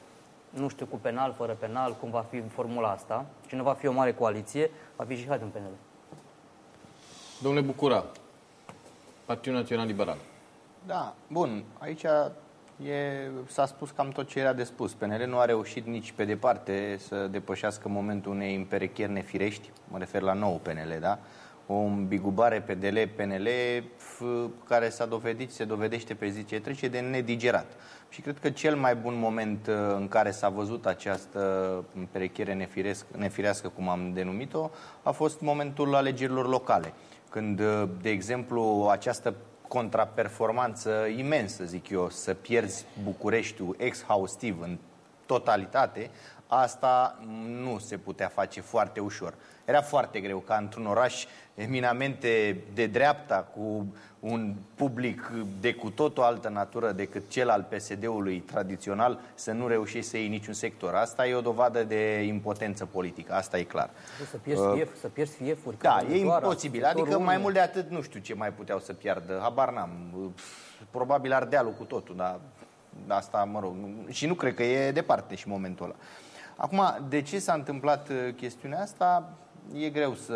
nu știu cu penal, fără penal, cum va fi formula asta, și nu va fi o mare coaliție, va fi jihad în PNL. Domnule Bucura, Partidul Național Liberal. Da, bun. Aici e, s-a spus cam tot ce era de spus. PNL nu a reușit nici pe departe să depășească momentul unei împerechieri nefirești, mă refer la nou PNL, da? O îmbigubare PDL, PNL care s-a dovedit, se dovedește pe zi ce trece de nedigerat. Și cred că cel mai bun moment uh, în care s-a văzut această împerechiere nefirească, cum am denumit-o, a fost momentul alegerilor locale. Când, uh, de exemplu, această contraperformanță imensă, zic eu, să pierzi Bucureștiul exhaustiv în totalitate, asta nu se putea face foarte ușor. Era foarte greu ca într-un oraș eminamente de dreapta, cu un public de cu tot o altă natură decât cel al PSD-ului tradițional, să nu reușești să iei niciun sector. Asta e o dovadă de impotență politică, asta e clar. Să pierzi, fief, uh, să pierzi fiefuri. Da, e imposibil. Adică mai mult de atât nu știu ce mai puteau să piardă. Habar n-am. Probabil Ardealul cu totul, dar asta, mă rog, și nu cred că e departe și momentul ăla. Acum, de ce s-a întâmplat uh, chestiunea asta? E greu să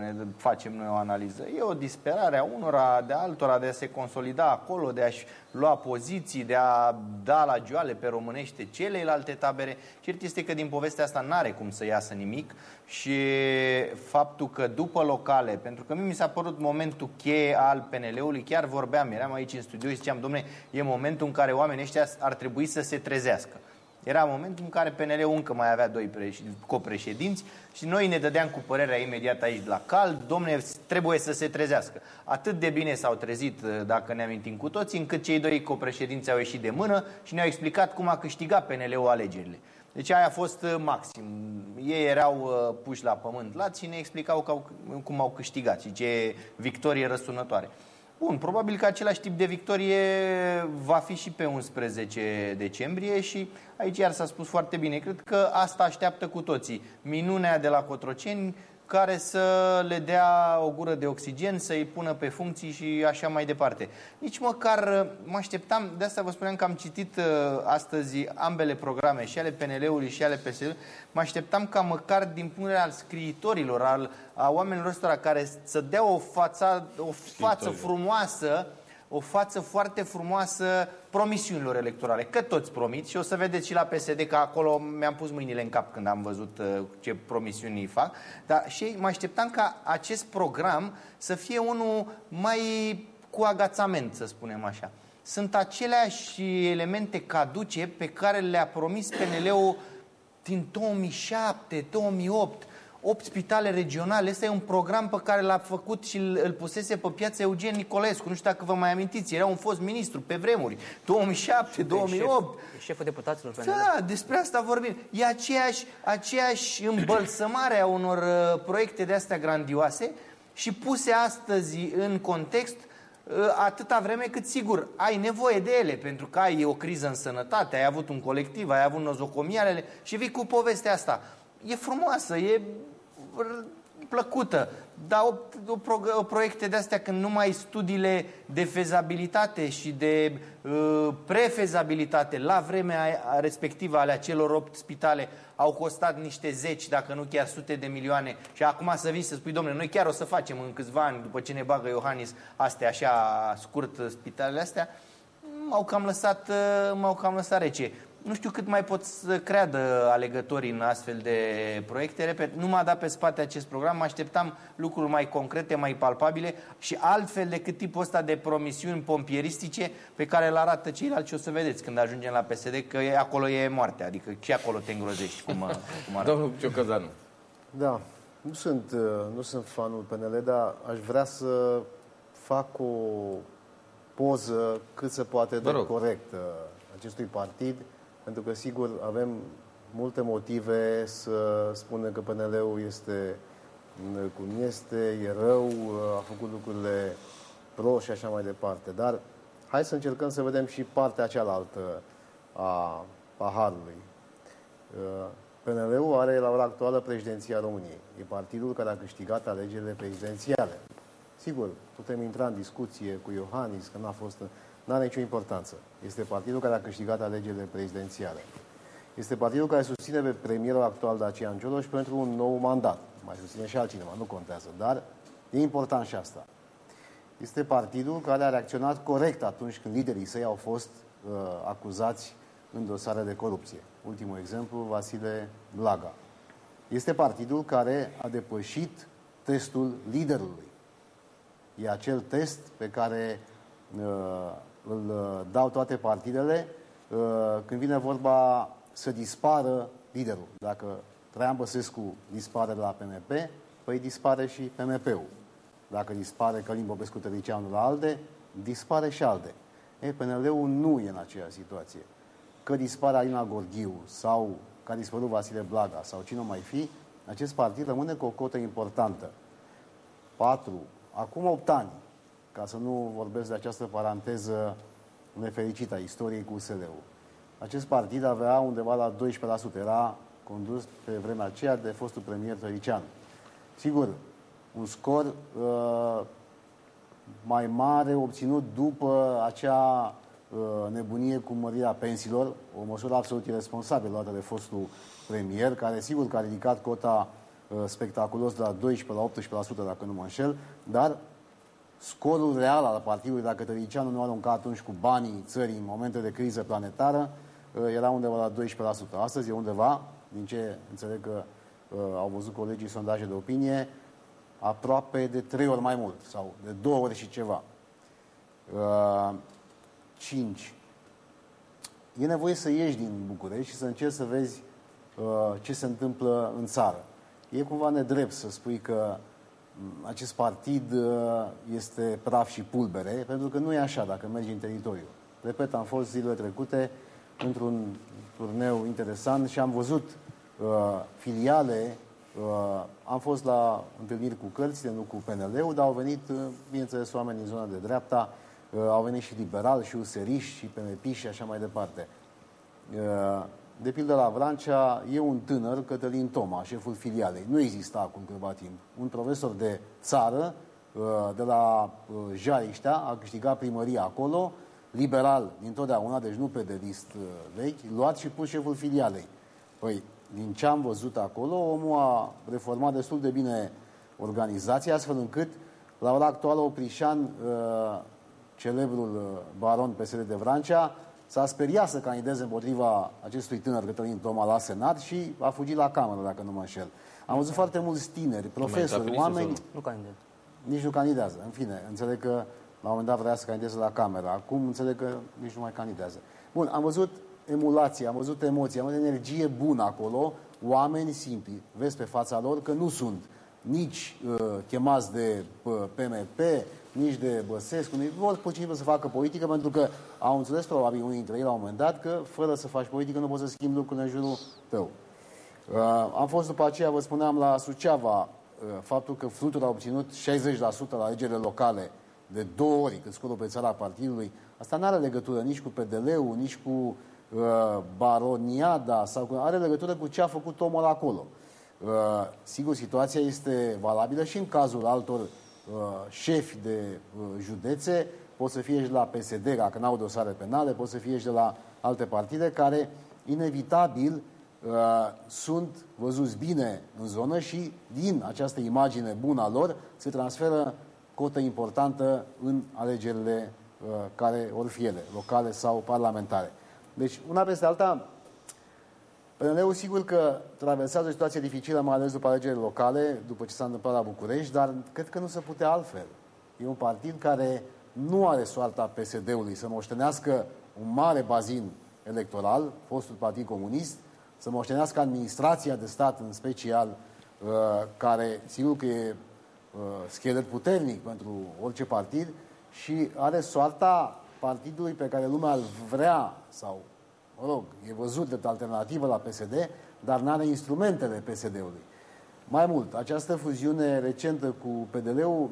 ne facem noi o analiză. E o disperare a unora, de altora, de a se consolida acolo, de a-și lua poziții, de a da la joale pe românește celelalte tabere. Cert este că din povestea asta n-are cum să iasă nimic și faptul că după locale, pentru că mi s-a părut momentul cheie al PNL-ului, chiar vorbeam, eram aici în studio și ziceam, domne, e momentul în care oamenii ăștia ar trebui să se trezească. Era momentul în care PNL-ul încă mai avea doi copreședinți și noi ne dădeam cu părerea imediat aici la cald, domne, trebuie să se trezească. Atât de bine s-au trezit, uh, dacă ne amintim cu toții, încât cei doi copreședinți au ieșit de mână și ne-au explicat cum a câștigat PNL-ul alegerile. Deci aia a fost uh, maxim. Ei erau uh, puși la pământ lat și ne explicau că au, cum au câștigat și ce victorie răsunătoare. Bun, probabil că același tip de victorie va fi și pe 11 decembrie și aici iar s-a spus foarte bine. Cred că asta așteaptă cu toții. Minunea de la Cotroceni care să le dea o gură de oxigen, să-i pună pe funcții și așa mai departe. Nici măcar mă așteptam, de asta vă spuneam că am citit uh, astăzi ambele programe, și ale PNL-ului și ale PSD, mă așteptam ca măcar din punctul al scriitorilor, al, a oamenilor ăstora care să dea o față, o față frumoasă o față foarte frumoasă promisiunilor electorale. Că toți promit și o să vedeți și la PSD că acolo mi-am pus mâinile în cap când am văzut uh, ce promisiuni fac. Dar și mă așteptam ca acest program să fie unul mai cu agațament, să spunem așa. Sunt aceleași elemente caduce pe care le-a promis PNL-ul din 2007, 2008, 8 spitale regionale. Este un program pe care l-a făcut și îl, îl pusese pe piață Eugen Nicolescu. Nu știu dacă vă mai amintiți, era un fost ministru pe vremuri, 2007, 2008. E șef, șeful deputaților PNL. Da, despre asta vorbim. E aceeași, aceeași îmbălsămare a unor uh, proiecte de astea grandioase și puse astăzi în context ă, atâta vreme cât, sigur, ai nevoie de ele, pentru că ai o criză în sănătate, ai avut un colectiv, ai avut nozocomialele și vii cu povestea asta. E frumoasă, e plăcută, dar o, o, pro, o proiecte de astea când numai studiile de fezabilitate și de uh, prefezabilitate la vremea respectivă ale acelor 8 spitale au costat niște zeci, dacă nu chiar sute de milioane. Și acum să vii să spui, domnule, noi chiar o să facem în câțiva ani, după ce ne bagă Iohannis, astea așa scurt, spitalele astea, m-au cam lăsat, uh, m-au cam lăsat rece nu știu cât mai pot să creadă alegătorii în astfel de proiecte. Repet, nu m-a dat pe spate acest program, mă așteptam lucruri mai concrete, mai palpabile și altfel decât tipul ăsta de promisiuni pompieristice pe care îl arată ceilalți și o să vedeți când ajungem la PSD că acolo e moartea, adică și acolo te îngrozești. Cum, [LAUGHS] cum arată. Domnul Ciocăzanu. Da, nu sunt, nu sunt fanul PNL, dar aș vrea să fac o poză cât se poate de corect acestui partid pentru că, sigur, avem multe motive să spunem că PNL-ul este cum este, e rău, a făcut lucrurile pro și așa mai departe. Dar hai să încercăm să vedem și partea cealaltă a paharului. PNL-ul are la ora actuală președinția României. E partidul care a câștigat alegerile prezidențiale. Sigur, putem intra în discuție cu Iohannis, că n-a fost nu are nicio importanță. Este partidul care a câștigat alegerile prezidențiale. Este partidul care susține pe premierul actual Dacian Cioloș pentru un nou mandat. Mai susține și altcineva, nu contează. Dar e important și asta. Este partidul care a reacționat corect atunci când liderii săi au fost uh, acuzați în dosare de corupție. Ultimul exemplu, Vasile Blaga. Este partidul care a depășit testul liderului. E acel test pe care uh, îl uh, dau toate partidele uh, când vine vorba să dispară liderul. Dacă Traian Băsescu dispare de la PMP, păi dispare și PMP-ul. Dacă dispare Călim Bobescu Tăricianu la ALDE, dispare și ALDE. E, PNL-ul nu e în aceeași situație. Că dispare Alina Gorghiu sau că a dispărut Vasile Blaga sau cine o mai fi, acest partid rămâne cu o cotă importantă. 4, acum 8 ani, ca să nu vorbesc de această paranteză nefericită a istoriei cu USL-ul. Acest partid avea undeva la 12%, era condus pe vremea aceea de fostul premier Tărician. Sigur, un scor uh, mai mare obținut după acea uh, nebunie cu mărirea pensiilor, o măsură absolut irresponsabilă luată de fostul premier, care sigur că a ridicat cota uh, spectaculos de la 12 la 18%, dacă nu mă înșel, dar scorul real al partidului, dacă Tăricianu nu arunca atunci cu banii țării în momente de criză planetară, uh, era undeva la 12%. Astăzi e undeva, din ce înțeleg că uh, au văzut colegii sondaje de opinie, aproape de trei ori mai mult sau de două ori și ceva. Uh, 5. E nevoie să ieși din București și să încerci să vezi uh, ce se întâmplă în țară. E cumva nedrept să spui că acest partid uh, este praf și pulbere, pentru că nu e așa dacă mergi în teritoriu. Repet, am fost zilele trecute într-un turneu interesant și am văzut uh, filiale, uh, am fost la întâlniri cu cărțile, nu cu PNL-ul, dar au venit, uh, bineînțeles, oameni din zona de dreapta, uh, au venit și liberali, și useriști, și PNP și așa mai departe. Uh, de pildă la Vrancea, e un tânăr, Cătălin Toma, șeful filialei. Nu exista acum câteva timp. Un profesor de țară, uh, de la uh, Jariștea, a câștigat primăria acolo, liberal dintotdeauna, deci nu pe de list uh, vechi, luat și pus șeful filialei. Păi, din ce am văzut acolo, omul a reformat destul de bine organizația, astfel încât, la ora actuală, Oprișan, celebrul baron PSD de Vrancea, s-a speriat să candideze împotriva acestui tânăr Cătălin Toma la Senat și a fugit la cameră, dacă nu mă înșel. Am văzut foarte mulți tineri, profesori, oameni... Nu candidează. Nici nu candidează. În fine, înțeleg că la un moment dat vrea să candideze la cameră. Acum înțeleg că nici nu mai candidează. Bun, am văzut emulație, am văzut emoție, am văzut energie bună acolo, oameni simpli. Vezi pe fața lor că nu sunt nici uh, chemați de uh, PMP, nici de Băsescu, nici vor pur și simplu să facă politică, pentru că au înțeles probabil unii dintre ei la un moment dat că fără să faci politică nu poți să schimbi lucrurile în jurul tău. Uh, am fost după aceea, vă spuneam, la Suceava, uh, faptul că Flutur a obținut 60% la alegerile locale de două ori când scot o țara partidului, asta nu are legătură nici cu PDL-ul, nici cu uh, baroniada, sau cu, are legătură cu ce a făcut omul acolo. Uh, sigur, situația este valabilă și în cazul altor uh, șefi de uh, județe, pot să fie și la PSD, dacă n-au dosare penale, pot să fie și de la alte partide, care inevitabil uh, sunt văzuți bine în zonă și din această imagine bună a lor se transferă cotă importantă în alegerile uh, care or fi ele, locale sau parlamentare. Deci, una peste alta, PNL-ul sigur că traversează o situație dificilă, mai ales după alegerile locale, după ce s-a întâmplat la București, dar cred că nu se putea altfel. E un partid care nu are soarta PSD-ului să moștenească un mare bazin electoral, fostul Partid Comunist, să moștenească administrația de stat în special, uh, care sigur că e uh, schelet puternic pentru orice partid și are soarta partidului pe care lumea îl vrea sau, mă rog, e văzut de alternativă la PSD, dar nu are instrumentele PSD-ului. Mai mult, această fuziune recentă cu PDL-ul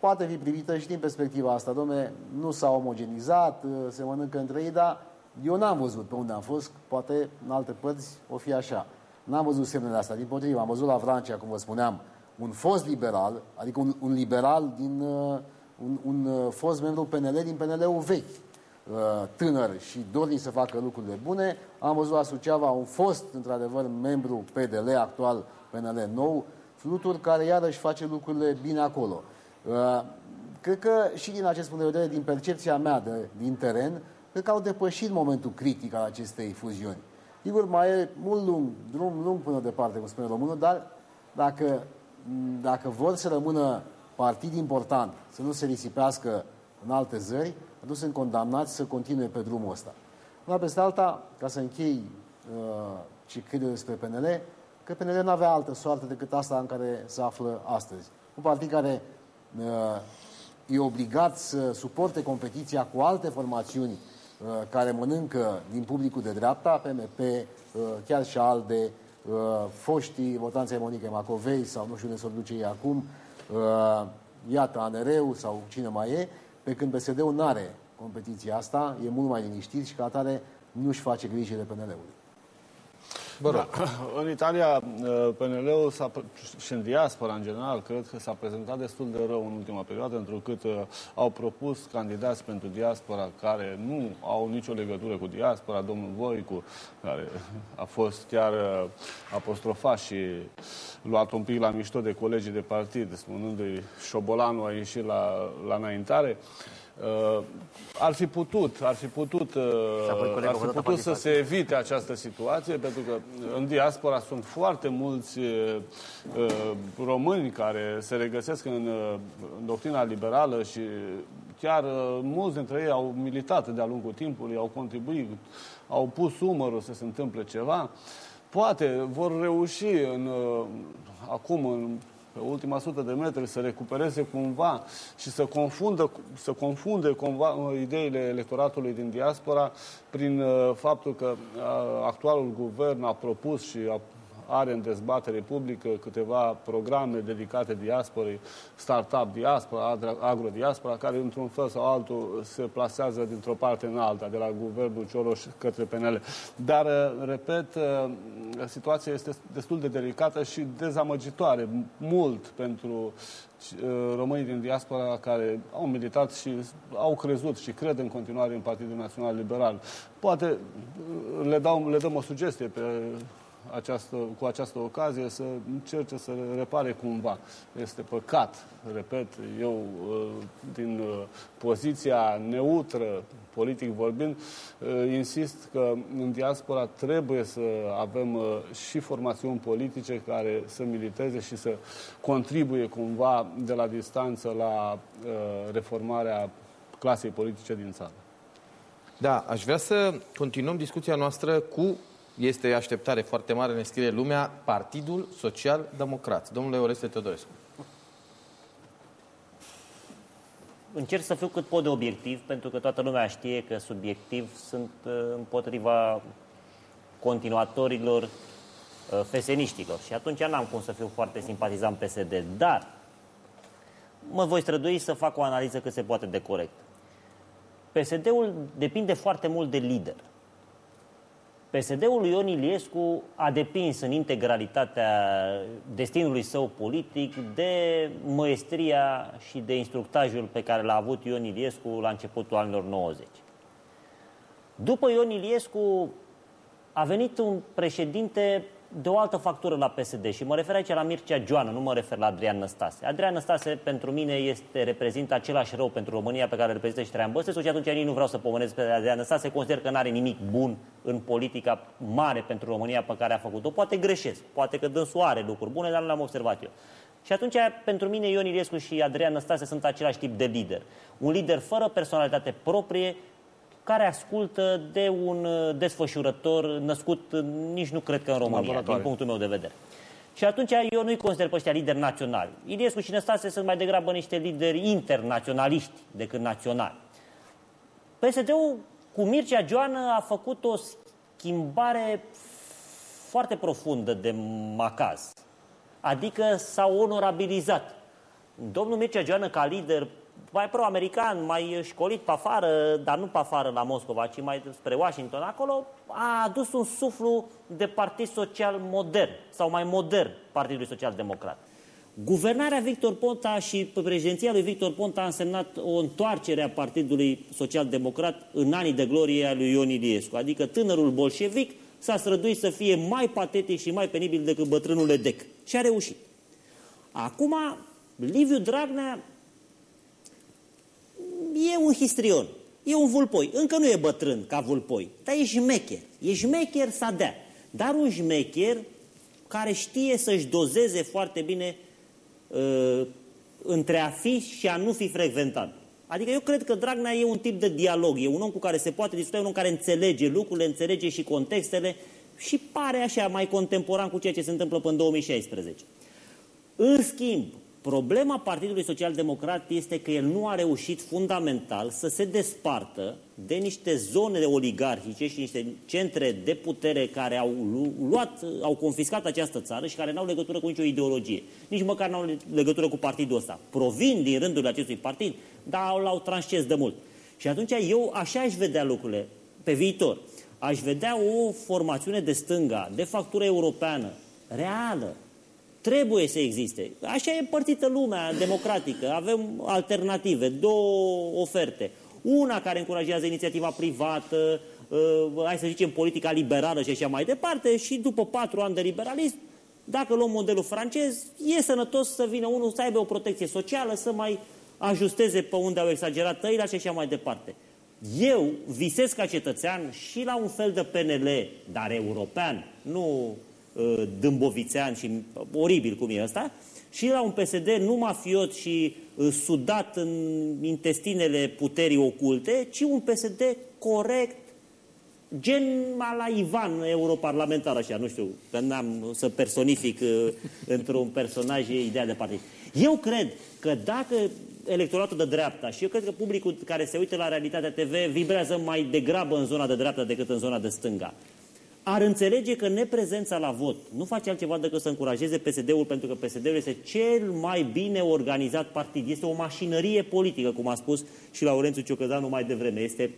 poate fi privită și din perspectiva asta. Domne, nu s-a omogenizat, se mănâncă între ei, dar eu n-am văzut pe unde am fost, poate în alte părți o fi așa. N-am văzut semnele astea. Din potrivă, am văzut la Francia, cum vă spuneam, un fost liberal, adică un, un liberal din uh, un, un uh, fost membru PNL din PNL-ul vechi, uh, tânăr și dornic să facă lucrurile bune. Am văzut la Suceava un fost, într-adevăr, membru PDL, actual PNL nou, Flutur, care iarăși face lucrurile bine acolo. Uh, cred că și din acest punct de vedere, din percepția mea de, din teren, cred că au depășit momentul critic al acestei fuziuni. Sigur, mai e mult lung, drum lung până departe, cum spune românul, dar dacă, dacă vor să rămână partid important, să nu se risipească în alte zări, atunci sunt condamnați să continue pe drumul ăsta. Una peste alta, ca să închei uh, ce cred despre PNL, că PNL nu avea altă soartă decât asta în care se află astăzi. Un partid care uh, e obligat să suporte competiția cu alte formațiuni uh, care mănâncă din publicul de dreapta, PMP, uh, chiar și ALDE, uh, foștii votanții Monica Macovei sau nu știu unde să o duce ei acum, uh, iată, ANR-ul sau cine mai e, pe când PSD-ul nu are competiția asta, e mult mai liniștit și ca atare nu-și face grijă de PNL-ului. Vă rog. Da. [LAUGHS] În Italia, uh, PNL-ul și în diaspora, în general, cred că s-a prezentat destul de rău în ultima perioadă, întrucât uh, au propus candidați pentru diaspora care nu au nicio legătură cu diaspora, domnul Voicu, care [LAUGHS] a fost chiar uh, apostrofat și luat un pic la mișto de colegii de partid, spunându-i șobolanul a ieșit la, la înaintare. Uh, ar fi putut, ar fi putut, uh, ar fi putut să se evite această situație, pentru că în diaspora sunt foarte mulți uh, români care se regăsesc în, în doctrina liberală și chiar mulți dintre ei au militat de-a lungul timpului, au contribuit, au pus umărul să se întâmple ceva. Poate vor reuși în, acum, în pe ultima sută de metri să recupereze cumva și să, confundă, să confunde cumva uh, ideile electoratului din diaspora prin uh, faptul că uh, actualul guvern a propus și a are în dezbatere publică câteva programe dedicate diasporei, startup diaspora, agrodiaspora, care într-un fel sau altul se plasează dintr-o parte în alta, de la guvernul Cioloș către PNL. Dar, repet, situația este destul de delicată și dezamăgitoare, mult pentru uh, românii din diaspora care au militat și au crezut și cred în continuare în Partidul Național Liberal. Poate uh, le, dau, le dăm o sugestie pe această, cu această ocazie să încerce să repare cumva. Este păcat, repet, eu uh, din uh, poziția neutră, politic vorbind, uh, insist că în diaspora trebuie să avem și formațiuni politice care să militeze și să contribuie cumva de la distanță la reformarea clasei politice din țară. Da, aș vrea să continuăm discuția noastră cu este așteptare foarte mare, ne scrie lumea, Partidul Social Democrat. Domnule Oreste Teodorescu. Încerc să fiu cât pot de obiectiv, pentru că toată lumea știe că subiectiv sunt uh, împotriva continuatorilor uh, feseniștilor. Și atunci n-am cum să fiu foarte simpatizant PSD. Dar mă voi strădui să fac o analiză cât se poate de corect. PSD-ul depinde foarte mult de lider. PSD-ul lui Ion Iliescu a depins în integralitatea destinului său politic de măestria și de instructajul pe care l-a avut Ion Iliescu la începutul anilor 90. După Ion Iliescu a venit un președinte de o altă factură la PSD și mă refer aici la Mircea Joană, nu mă refer la Adrian Năstase. Adrian Năstase pentru mine este, reprezintă același rău pentru România pe care îl reprezintă și Traian Băsescu și atunci nici nu vreau să pomenesc pe Adrian Năstase, consider că nu are nimic bun în politica mare pentru România pe care a făcut-o. Poate greșesc, poate că dânsul are lucruri bune, dar nu le-am observat eu. Și atunci, pentru mine, Ion Iliescu și Adrian Năstase sunt același tip de lider. Un lider fără personalitate proprie, care ascultă de un uh, desfășurător născut, uh, nici nu cred că în România, din punctul meu de vedere. Și atunci eu nu-i consider pe ăștia lideri naționali. Iliescu și Năstase sunt mai degrabă niște lideri internaționaliști decât naționali. PSD-ul cu Mircea Joană a făcut o schimbare foarte profundă de macaz. Adică s-a onorabilizat. Domnul Mircea Joană, ca lider mai pro-american, mai școlit pe afară, dar nu pe afară la Moscova, ci mai spre Washington, acolo a adus un suflu de partid social modern sau mai modern Partidului Social Democrat. Guvernarea Victor Ponta și președinția lui Victor Ponta a însemnat o întoarcere a Partidului Social Democrat în anii de glorie a lui Ion Iliescu, adică tânărul bolșevic s-a străduit să fie mai patetic și mai penibil decât bătrânul Edec. Și a reușit. Acum, Liviu Dragnea e un histrion, e un vulpoi. Încă nu e bătrân ca vulpoi, dar e șmecher. E șmecher să dea. Dar un șmecher care știe să-și dozeze foarte bine uh, între a fi și a nu fi frecventat. Adică eu cred că Dragnea e un tip de dialog, e un om cu care se poate discuta, un om care înțelege lucrurile, înțelege și contextele și pare așa mai contemporan cu ceea ce se întâmplă până în 2016. În schimb, Problema Partidului Social Democrat este că el nu a reușit fundamental să se despartă de niște zone oligarhice și niște centre de putere care au luat, au confiscat această țară și care nu au legătură cu nicio ideologie. Nici măcar nu au legătură cu partidul ăsta. Provin din rândul acestui partid, dar l-au transces de mult. Și atunci eu așa aș vedea lucrurile pe viitor. Aș vedea o formațiune de stânga, de factură europeană, reală, Trebuie să existe. Așa e împărțită lumea democratică. Avem alternative, două oferte. Una care încurajează inițiativa privată, uh, hai să zicem politica liberală și așa mai departe și după patru ani de liberalism, dacă luăm modelul francez, e sănătos să vină unul să aibă o protecție socială, să mai ajusteze pe unde au exagerat tăile și așa mai departe. Eu visez ca cetățean și la un fel de PNL, dar european, nu Uh, dâmbovițean și oribil cum e ăsta, și la un PSD nu mafiot și uh, sudat în intestinele puterii oculte, ci un PSD corect, gen la Ivan, europarlamentar, așa, nu știu, că n-am să personific uh, [LAUGHS] într-un personaj ideea de partid. Eu cred că dacă electoratul de dreapta și eu cred că publicul care se uită la Realitatea TV vibrează mai degrabă în zona de dreapta decât în zona de stânga ar înțelege că neprezența la vot nu face altceva decât să încurajeze PSD-ul, pentru că PSD-ul este cel mai bine organizat partid. Este o mașinărie politică, cum a spus și Laurențiu Ciocăzanu mai devreme. Este,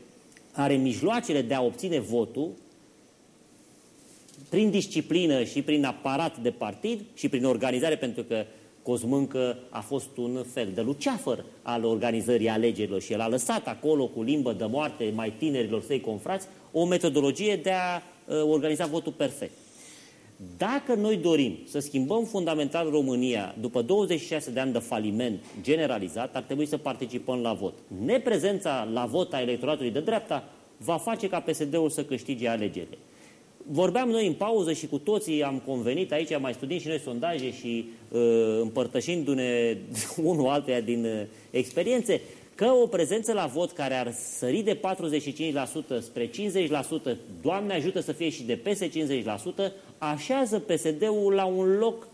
are mijloacele de a obține votul prin disciplină și prin aparat de partid și prin organizare, pentru că Cosmâncă a fost un fel de luceafăr al organizării alegerilor și el a lăsat acolo cu limbă de moarte mai tinerilor săi confrați o metodologie de a uh, organiza votul perfect. Dacă noi dorim să schimbăm fundamental România după 26 de ani de faliment generalizat, ar trebui să participăm la vot. Neprezența la vot a electoratului de dreapta va face ca PSD-ul să câștige alegerile. Vorbeam noi în pauză și cu toții am convenit aici, mai studiind și noi sondaje și uh, împărtășindu-ne [LAUGHS] unul altuia din uh, experiențe, că o prezență la vot care ar sări de 45% spre 50%, Doamne ajută să fie și de peste 50%, așează PSD-ul la un loc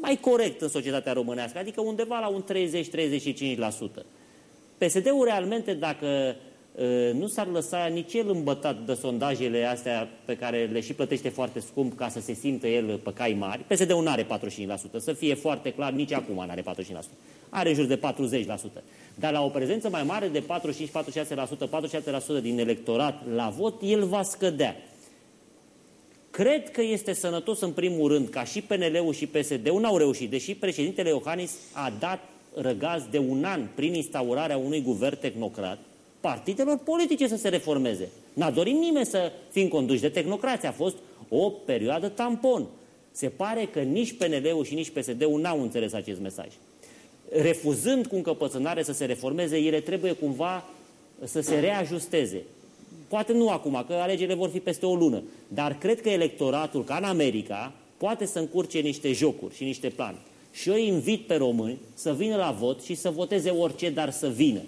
mai corect în societatea românească, adică undeva la un 30-35%. PSD-ul realmente, dacă uh, nu s-ar lăsa nici el îmbătat de sondajele astea pe care le și plătește foarte scump ca să se simtă el pe cai mari. PSD-ul nu are 45%, să fie foarte clar, nici acum nu are 45%. are în jur de 40%. Dar la o prezență mai mare de 45-46%, 47% din electorat la vot, el va scădea. Cred că este sănătos în primul rând ca și PNL-ul și PSD-ul n-au reușit, deși președintele Iohannis a dat răgaz de un an prin instaurarea unui guvern tehnocrat, partidelor politice să se reformeze. N-a dorit nimeni să fim conduși de tehnocrație. A fost o perioadă tampon. Se pare că nici PNL-ul și nici PSD-ul n-au înțeles acest mesaj. Refuzând cu încăpățânare să se reformeze, ele trebuie cumva să se reajusteze. Poate nu acum, că alegerile vor fi peste o lună, dar cred că electoratul, ca în America, poate să încurce niște jocuri și niște planuri. Și eu invit pe români să vină la vot și să voteze orice, dar să vină.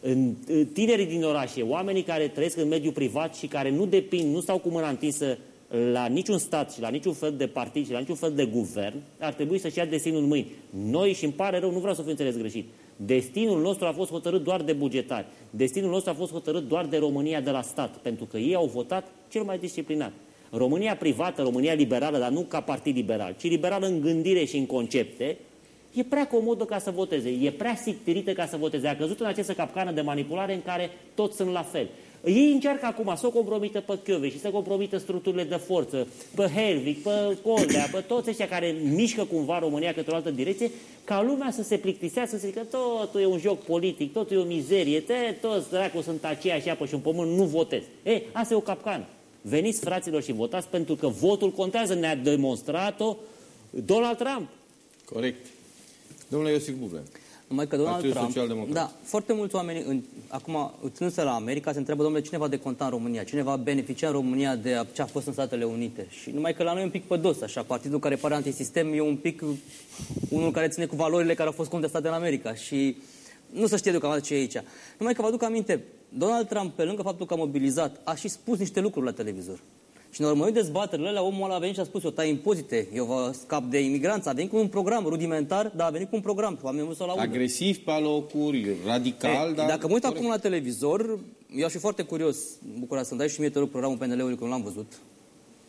În, tinerii din orașe, oamenii care trăiesc în mediul privat și care nu depind, nu stau cu mâna întinsă la niciun stat și la niciun fel de partid și la niciun fel de guvern, ar trebui să-și ia destinul în mâini. Noi, și îmi pare rău, nu vreau să fiu înțeles greșit, destinul nostru a fost hotărât doar de bugetari. Destinul nostru a fost hotărât doar de România de la stat, pentru că ei au votat cel mai disciplinat. România privată, România liberală, dar nu ca partid liberal, ci liberală în gândire și în concepte, e prea comodă ca să voteze, e prea sictirită ca să voteze. A căzut în această capcană de manipulare în care toți sunt la fel. Ei încearcă acum să o compromită pe Chiove și să compromită structurile de forță, pe Helvic, pe Coldea, pe toți ăștia care mișcă cumva România către o altă direcție, ca lumea să se plictisească, să zică totul e un joc politic, totul e o mizerie, te, toți dracu sunt aceiași apă și un pământ, nu votez. Ei, asta e o capcană. Veniți, fraților, și votați pentru că votul contează. Ne-a demonstrat-o Donald Trump. Corect. Domnule Iosif Buble. Numai că Donald Partidul Trump, Social-Democrat. da, foarte mulți oameni, în, acum, uitându-se la America, se întreabă, domnule, cine va deconta în România? Cine va beneficia în România de a- ce a fost în Statele Unite? Și numai că la noi e un pic pădos, așa, partidul care pare antisistem e un pic unul care ține cu valorile care au fost contestate în America și nu se știe deocamdată ce e aici. Numai că vă aduc aminte, Donald Trump, pe lângă faptul că a mobilizat, a și spus niște lucruri la televizor. Și în urmărit dezbaterile alea, omul ăla a venit și a spus, eu tai impozite, eu vă scap de imigranți, a venit cu un program rudimentar, dar a venit cu un program, oamenii au să la Agresiv pe alocuri, radical, E, dar... Dacă mă uit corect. acum la televizor, eu aș fi foarte curios, bucura să-mi dai și mie te rog programul PNL-ului, că nu l-am văzut.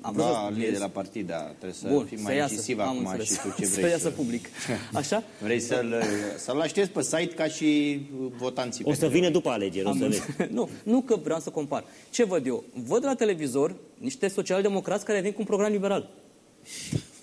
Am vrut Da, să e studiez. de la partid, da. Trebuie să Bun, fii să mai iasă, incisiv am acum înțeles. și tu ce [LAUGHS] Să vrei. iasă public. [LAUGHS] Așa? Vrei să-l, să-l aștepți pe site ca și votanții. O să PNL. vină după alegeri, o Am să vezi. înțeles. nu, nu că vreau să compar. Ce văd eu? Văd la televizor niște socialdemocrați care vin cu un program liberal.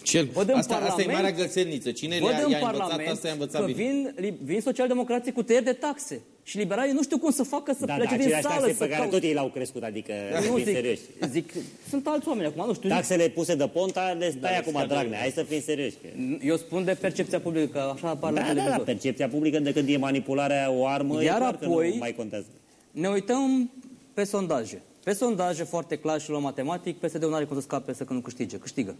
Cel... Văd în asta, asta e Parlament- marea găselniță. Cine Văd le-a în i-a învățat, Parlament asta i-a învățat că bine. vin, li- vin socialdemocrații cu tăieri de taxe. Și liberalii nu știu cum să facă să Da, da, plece din aceleași sală. taxe să pe care caute. tot ei l-au crescut, adică să Nu fim zic, serioși. zic, sunt alți oameni acum, nu știu. zic- Taxele puse de ponta le stai le acum, scade. Dragnea. Hai să fim serioși. Că... Eu spun de percepția publică, că așa apar la Da, da, da, televizor. percepția publică de când e manipularea o armă, Iar e clar că apoi- nu mai contează. Ne uităm pe sondaje. Pe sondaje foarte clar și la matematic, PSD-ul nu are cum să scape să că nu câștige. Câștigă.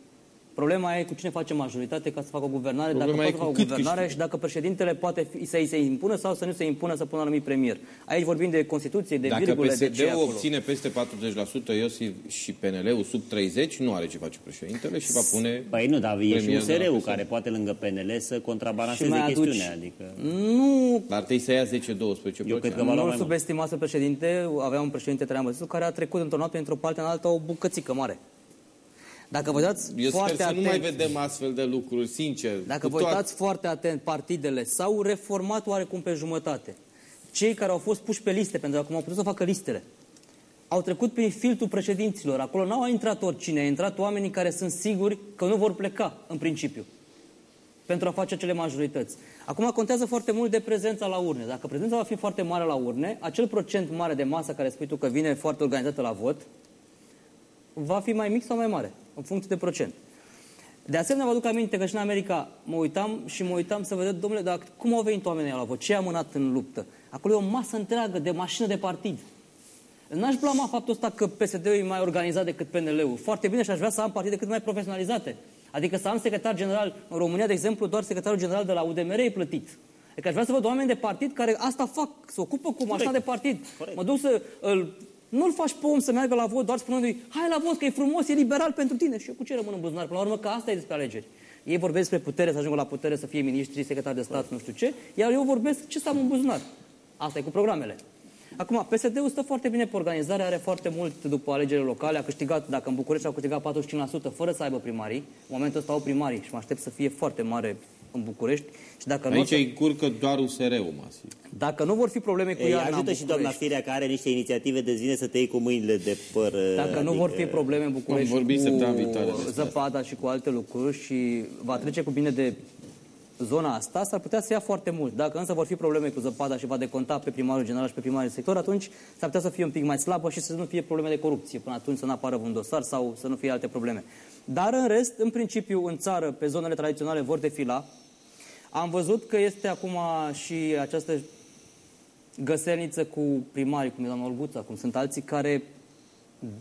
Problema e cu cine face majoritate ca să facă o guvernare, Problema dacă e poate cu facă o cât guvernare câștigă. și dacă președintele poate fi, să îi se impună sau să nu se impună să pună anumit premier. Aici vorbim de Constituție, de Dacă virgule, de ce e PSD-ul acolo. obține peste 40%, Iosif și PNL-ul sub 30%, nu are ce face președintele și va pune... Păi nu, dar e și premier un de la USR-ul PSD. care poate lângă PNL să Și contrabalanceze mai aduci- chestiunea. Adică... Nu Dar trebuie să ia 10-12%. Eu cred că va lua Nu mai mult. subestimați pe președinte, avea un președinte Traian Băsescu care a trecut într-o noapte, într-o parte în alta, o bucățică mare. Dacă vă dați Eu foarte sper să atent, nu mai vedem astfel de lucruri, sincer. Dacă Cu vă toate- uitați foarte atent, partidele s-au reformat oarecum pe jumătate. Cei care au fost puși pe liste, pentru că acum au putut să facă listele, au trecut prin filtrul președinților. Acolo n-au intrat oricine, au intrat oamenii care sunt siguri că nu vor pleca, în principiu, pentru a face acele majorități. Acum contează foarte mult de prezența la urne. Dacă prezența va fi foarte mare la urne, acel procent mare de masă care spui tu că vine foarte organizată la vot, va fi mai mic sau mai mare, în funcție de procent. De asemenea, vă aduc aminte că și în America mă uitam și mă uitam să vedem, domnule, dar cum au venit oamenii la vot? Ce a mânat în luptă? Acolo e o masă întreagă de mașină de partid. N-aș blama faptul ăsta că PSD-ul e mai organizat decât PNL-ul. Foarte bine și aș vrea să am partide cât mai profesionalizate. Adică să am secretar general, în România, de exemplu, doar secretarul general de la UDMR e plătit. Adică aș vrea să văd oameni de partid care asta fac, se ocupă cu mașina de partid. Corect. Mă duc să îl, nu-l faci pe om să meargă la vot doar spunându-i hai la vot că e frumos, e liberal pentru tine. Și eu cu ce rămân în buzunar? Până la urmă că asta e despre alegeri. Ei vorbesc despre putere, să ajungă la putere, să fie miniștri, secretari de stat, nu știu ce, iar eu vorbesc ce să am în buzunar. Asta e cu programele. Acum, PSD-ul stă foarte bine pe organizare, are foarte mult după alegerile locale, a câștigat, dacă în București au câștigat 45% fără să aibă primarii, în momentul ăsta au primarii și mă aștept să fie foarte mare în București și dacă nu, Aici or îi fi, încurcă doar USR-ul masiv. dacă nu vor fi probleme cu Ei, iarna în ajută și doamna București, Firea, care are niște inițiative de zile să te iei cu mâinile de păr. Dacă nu vor fi probleme în București Vom vorbi cu săptămâna viitoare despre zăpada și cu alte lucruri și va trece cu bine de zona asta, s-ar putea să ia foarte mult. Dacă însă vor fi probleme cu zăpada și va deconta pe primarul general și pe primarul sector, atunci s-ar putea să fie un pic mai slabă și să nu fie probleme de corupție. Până atunci să nu apară un dosar sau să nu fie alte probleme. Dar în rest, în principiu, în țară, pe zonele tradiționale vor defila. Am văzut că este acum și această găselniță cu primarii, cum e doamna Olguța, cum sunt alții care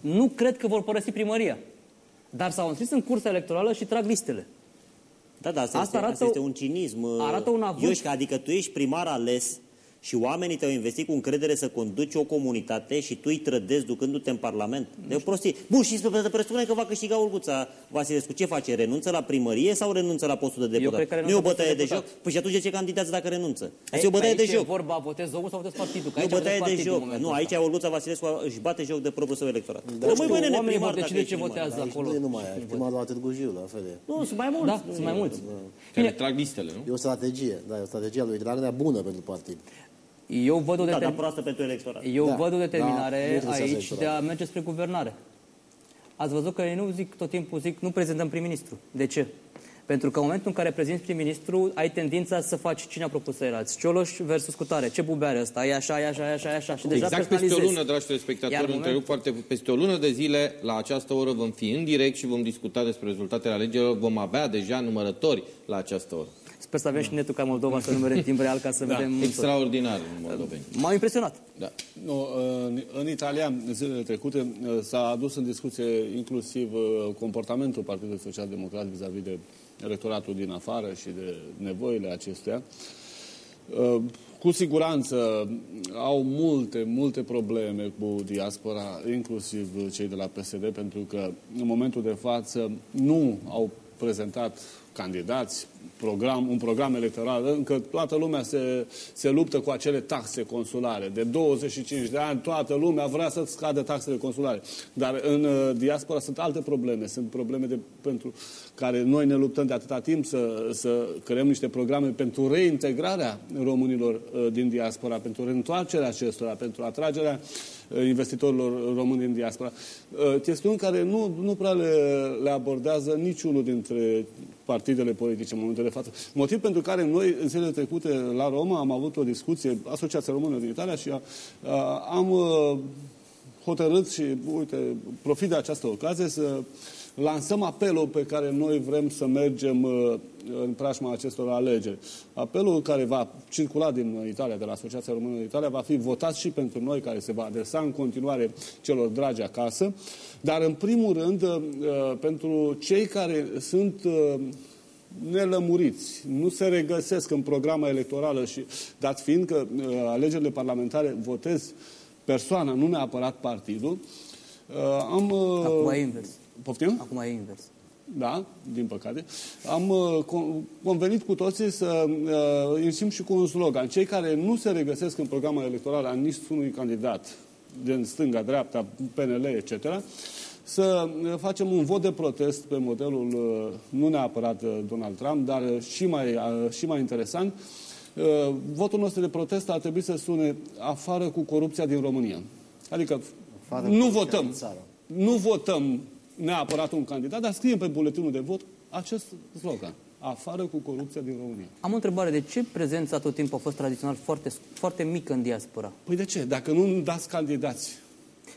nu cred că vor părăsi primăria. Dar s-au înscris în cursa electorală și trag listele. Da, da, asta, Asta este, arată- asta este un cinism. arată un avânt. Ioșca, adică tu ești primar ales și oamenii te-au investit cu încredere să conduci o comunitate și tu îi trădezi ducându-te în Parlament. De o prostie. Bun, și să presupune că va câștiga Olguța Vasilescu. Ce face? Renunță la primărie sau renunță la postul de deputat? cred că nu e o renunță la bătaie de postul de joc? deputat. Păi și atunci de ce candidează dacă renunță? Asta e o bătaie de aici joc. e vorba, votez omul sau votez partidul. Că Nu aici bătaie votez de partidul în joc. momentul Nu, ăsta. aici Olguța Vasilescu își bate joc de propriul său electorat. Nu Rămâi știu, bănene oamenii primar vor dacă decide ești ce primar. votează Aici acolo. nu e numai aia, primarul la Târgu Jiu, la fel e. Nu, sunt mai mulți. Da, sunt mai mulți. Care trag listele, nu? E o strategie, da, e o strategie a lui Dragnea bună pentru partid. Eu văd o, Da, dar determin... proastă pentru electorat. Eu Da, văd o da, determinare nu interesează aici electorat. de a merge spre guvernare. Ați văzut că ei nu zic tot timpul, zic, nu prezentăm prim-ministru. De ce? Pentru că în momentul în care prezinți prim-ministru, ai tendința să faci cine a propus să erați. Cioloș versus cutare. Ce bube ăsta? E așa, e așa, e așa, e așa. Și deja Exact peste o personalizezi. lună, dragi Iar telespectatori, moment- întrerup foarte peste o lună de zile, la această oră vom fi în direct și vom discuta despre rezultatele alegerilor. Vom avea deja numărători la această oră. Sper să avem și netul ca Moldova să numere în timp real ca să vedem... Extraordinar în moldoveni. M-au impresionat. Da. Nu, în, în Italia, zilele trecute, s-a adus în discuție inclusiv uh, comportamentul Partidului Social Democrat vis-a-vis de electoratul din afară și de nevoile acestuia. Uh, Cu siguranță au multe, multe probleme cu diaspora, inclusiv cei de la PSD, pentru că în momentul de față nu au prezentat candidați, program, un program electoral, încă toată lumea se, se luptă cu acele taxe consulare. De 25 de ani toată lumea vrea să scadă taxele consulare. Dar în uh, diaspora sunt alte probleme. Sunt probleme de, pentru care noi ne luptăm de atâta timp să, să creăm niște programe pentru reintegrarea românilor uh, din diaspora, pentru reîntoarcerea acestora, pentru atragerea uh, investitorilor români din diaspora. Uh, Chestiuni care nu, nu prea le, le abordează niciunul dintre partidele politice în momentul de față. Motiv pentru care noi, în zilele trecute, la Roma, am avut o discuție, Asociația Română din Italia, și a, a, am uh, hotărât și, uite, profit de această ocazie să lansăm apelul pe care noi vrem să mergem uh, în preajma acestor alegeri. Apelul care va circula din Italia, de la Asociația Română din Italia, va fi votat și pentru noi, care se va adresa în continuare celor dragi acasă, dar în primul rând uh, pentru cei care sunt uh, nelămuriți, nu se regăsesc în programa electorală și dat fiind că uh, alegerile parlamentare votez persoana, nu neapărat partidul, uh, am... uh, Acum e invers. Poftim? Acum e invers. Da, din păcate. Am uh, con- convenit cu toții să uh, ieșim și cu un slogan. Cei care nu se regăsesc în programa electorală a niciunui candidat din stânga, dreapta, PNL, etc., să uh, facem un vot de protest pe modelul, uh, nu neapărat uh, Donald Trump, dar uh, și mai, uh, și mai interesant, uh, votul nostru de protest ar trebui să sune afară cu corupția din România. Adică Afară cu nu corupția votăm, din țară. nu votăm neapărat un candidat, dar scriem pe buletinul de vot acest slogan. Afară cu corupția din România. Am o întrebare. De ce prezența tot timpul a fost tradițional foarte, foarte mică în diaspora? Păi de ce? Dacă nu dați candidați,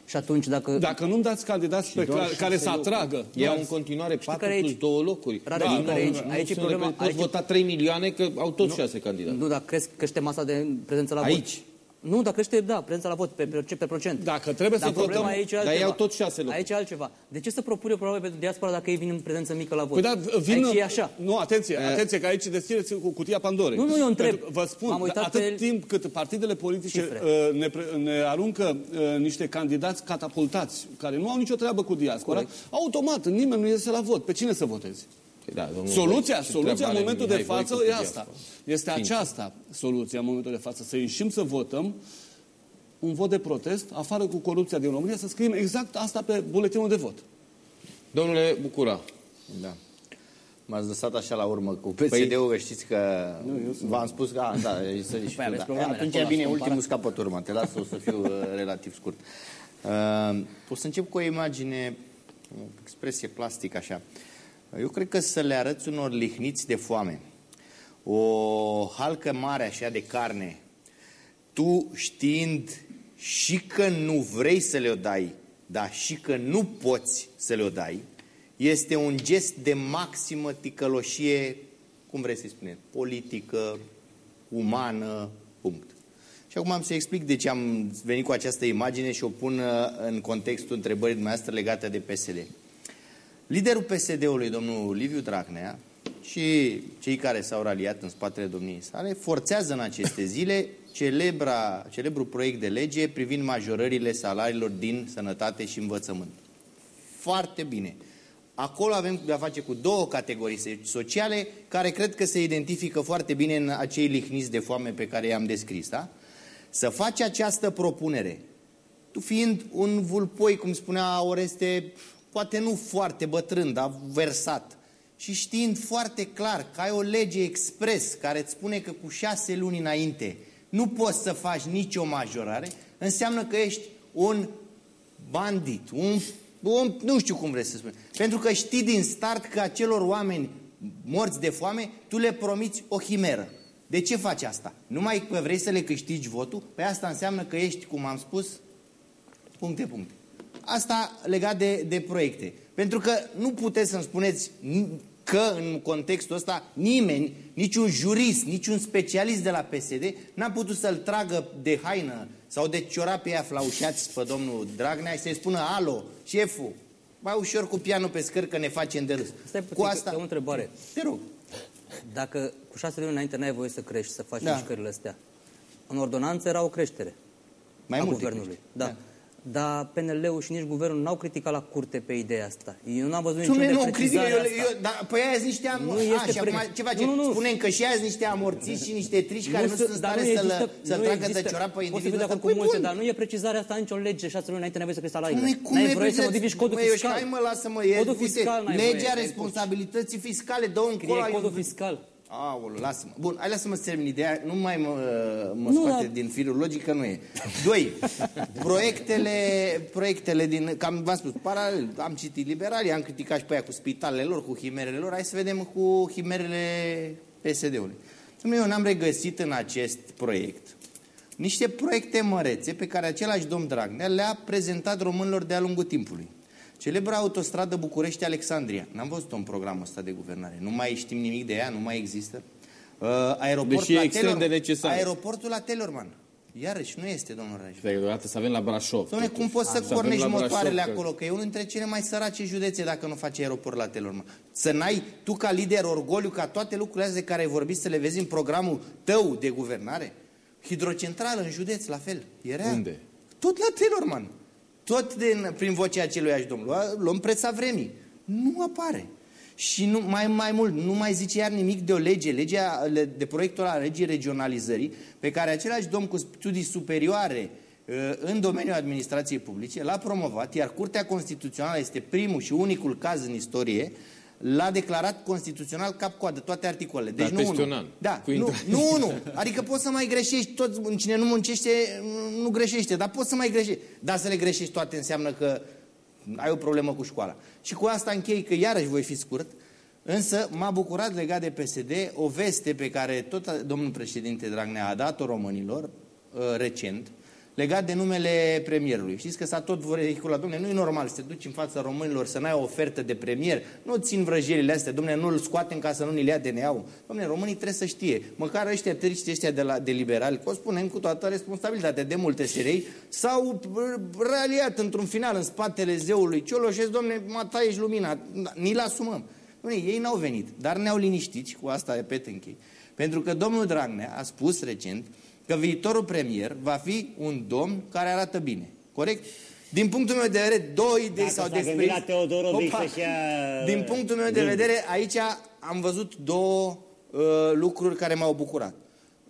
Și atunci, dacă... dacă nu dați candidați pe care, care să atragă, Iau în continuare 4 care plus aici- 2 locuri. Rare, Da, știi care nu, aici- nu, aici e nu, problema- Poți aici e- vota 3 milioane că au toți 6 candidați. Nu, dar crezi, crește masa de prezență la Aici. vot. Nu, dar crește, da, prezența la vot pe, pe, pe procent. Dacă trebuie dar să problema votăm- aici e dar altceva. iau tot șase locuri. Aici e altceva. De ce să propune o problemă pentru diaspora dacă ei vin în prezență mică la vot? Păi da, vin... Aici e așa. Nu, atenție, atenție, că aici deschideți cu cutia Pandorei. Nu, nu, eu întreb. Pentru că Vă spun, M-am uitat atât pe timp cât partidele politice cifre. uh, ne, pre- ne aruncă uh, niște candidați catapultați, care nu au nicio treabă cu diaspora, Corect. automat, nimeni nu iese la vot. Pe cine să votezi? Păi Da, domnul Soluția, Voicu, ce soluția treabă în are momentul de Mihai față Voicu e cu asta. diaspora? Este Sincer. aceasta soluția în momentul de față. Să ieșim să votăm un vot de protest, afară cu corupția din România, să scriem exact asta pe buletinul de vot. Domnule Bucura, da. M-ați lăsat așa la urmă cu PSD-ul, că știți că v-am spus că, a, da, e să [LAUGHS] și Păi aveți da. programele Atunci acolo, bine, ați ultimul comparat. scapă turma, te las o să fiu uh, relativ scurt. Uh, o să încep cu o imagine, o expresie plastică așa. Eu cred că să le arăți unor lihniți de foame o halcă mare așa de carne, tu știind și că nu vrei să le-o dai, dar și că nu poți să le-o dai, este un gest de maximă ticăloșie, cum vrei să-i spune, politică, umană, punct. Și acum am să explic de ce am venit cu această imagine și o pun uh, în contextul întrebării dumneavoastră legate de PSD. Liderul PSD-ului, domnul Liviu Dragnea, și cei care s-au raliat în spatele domniei sale, forțează în aceste zile celebra, celebrul proiect de lege privind majorările salariilor din sănătate și învățământ. Foarte bine. Acolo avem de-a face cu două categorii sociale care cred că se identifică foarte bine în acei lihniți de foame pe care i-am descris. Da? Să faci această propunere, tu fiind un vulpoi, cum spunea Oreste, poate nu foarte bătrân, dar versat, și știind foarte clar că ai o lege expres care îți spune că cu șase luni înainte nu poți să faci nicio majorare, înseamnă că ești un bandit, un, un nu știu cum vreți să spun. Pentru că știi din start că acelor oameni morți de foame, tu le promiți o chimeră. De ce faci asta? Numai că vrei să le câștigi votul? Păi asta înseamnă că ești, cum am spus, puncte, puncte. Asta legat de, de proiecte. Pentru că nu puteți să-mi spuneți că în contextul ăsta nimeni, niciun jurist, niciun specialist de la PSD n-a putut să-l tragă de haină sau de ciorapii aia flaușați pe domnul Dragnea și să-i spună Alo, șeful, mai ușor cu pianul pe scări că ne facem de râs. Stai puțin, Cu asta... asta... o întrebare. Te rog. Dacă cu șase luni înainte n-ai voie să crești, să faci Da. mișcările astea, în ordonanță era o creștere Mai a multe guvernului. creșteri. Da. Da. Dar PNL-ul și nici guvernul n-au criticat la curte pe ideea asta. Eu n-am văzut Dom'le, niciun nu, de critică, precizare eu, asta. eu, dar, păi aia niște am... Nu a, este și acum pre- ce face? Nu, nu, nu. Spunem că și azi niște amorțiți și niște triși care nu, se- sunt în dar stare nu să-l există- să nu tragă de există- ciorap pe Poți să individul fii de ăsta. acord cu Păi multe, bun. dar nu e precizarea asta nicio lege. Șase luni înainte n-ai voie să crești salariile. Dom'le, cum N-ai e voie să precis- modifici codul Măi, eu fiscal. Hai mă, lasă-mă, e, Codul uite, fiscal n-ai legea voie, responsabilității fiscale, dă un Scrie colo. ai- codul fiscal. Aoleu, lasă-mă. Bun, hai lasă-mă să termin ideea. Nu mai mă, mă Nu, scoate dar- din firul logic, că nu e. Doi, proiectele, proiectele din... Cam v-am spus, paralel, am citit liberalii, am criticat și pe aia cu spitalele lor, cu himerele lor. Hai să vedem cu himerele PSD-ului. Dom'le, Eu n-am regăsit în acest proiect niște proiecte mărețe pe care același domn Dragnea le-a prezentat românilor de-a lungul timpului. Celebra autostradă București-Alexandria. N-am văzut-o în programul ăsta de guvernare. Nu mai știm nimic de ea, nu mai există. Uh, aeroportul Deși e la extrem Taylor- de necesar. Aeroportul la Telorman. Iarăși, nu este, domnul Raj. Deodată să avem la Brașov. Dom'le, cum poți să avem cornești la Brașov, motoarele că- acolo? Că e unul dintre cele mai sărace județe dacă nu faci aeroport la Telorman. Să n-ai tu ca lider orgoliu ca toate lucrurile astea de care ai vorbit să le vezi în programul tău de guvernare? Hidrocentrală în județ, la fel. Era. Unde? Tot la Telorman. Tot din, prin vocea aceluiași domn. Lua- Luăm preța vremii. Nu apare. Și nu, mai, mai mult, nu mai zice iar nimic de o lege, legea le- de proiectul al legii regionalizării, pe care același domn cu studii superioare uh, în domeniul administrației publice l-a promovat, iar Curtea Constituțională este primul și unicul caz în istorie, l-a declarat constituțional cap-coadă, toate articolele. Deci Dar nu peste unul. un an, Da, cu nu, intrare. nu unul. [LAUGHS] Adică poți să mai greșești, tot, cine nu muncește, nu greșește, dar poți să mai greșești. Dar să le greșești toate înseamnă că ai o problemă cu școala. Și cu asta închei că iarăși voi fi scurt, însă m-a bucurat legat de PSD o veste pe care tot domnul președinte Dragnea a dat-o românilor uh, recent, legat de numele premierului. Știți că s-a tot vehiculat, domnule, nu e normal să te duci în fața românilor să n-ai o ofertă de premier, nu țin vrăjelile astea, domnule, nu-l scoatem ca să nu ni le ia DNA-ul. Domnule, românii trebuie să știe, măcar ăștia triști ăștia de, la, de liberali, că o spunem cu toată responsabilitatea de multe serei, s-au uh, realiat într-un final în spatele zeului Cioloșesc, domnule, mă taiești lumina, ni-l asumăm. Dom'le, ei n-au venit, dar ne-au liniștit și cu asta repet închei. Pentru că domnul Dragnea a spus recent că viitorul premier va fi un domn care arată bine. Corect? Din punctul meu de vedere, două idei Dacă s-au s-a desprins. gândit la Teodorovici Opa! să-și ia, Din punctul meu de gândul. vedere, aici am văzut două uh, lucruri care m-au bucurat. Uh,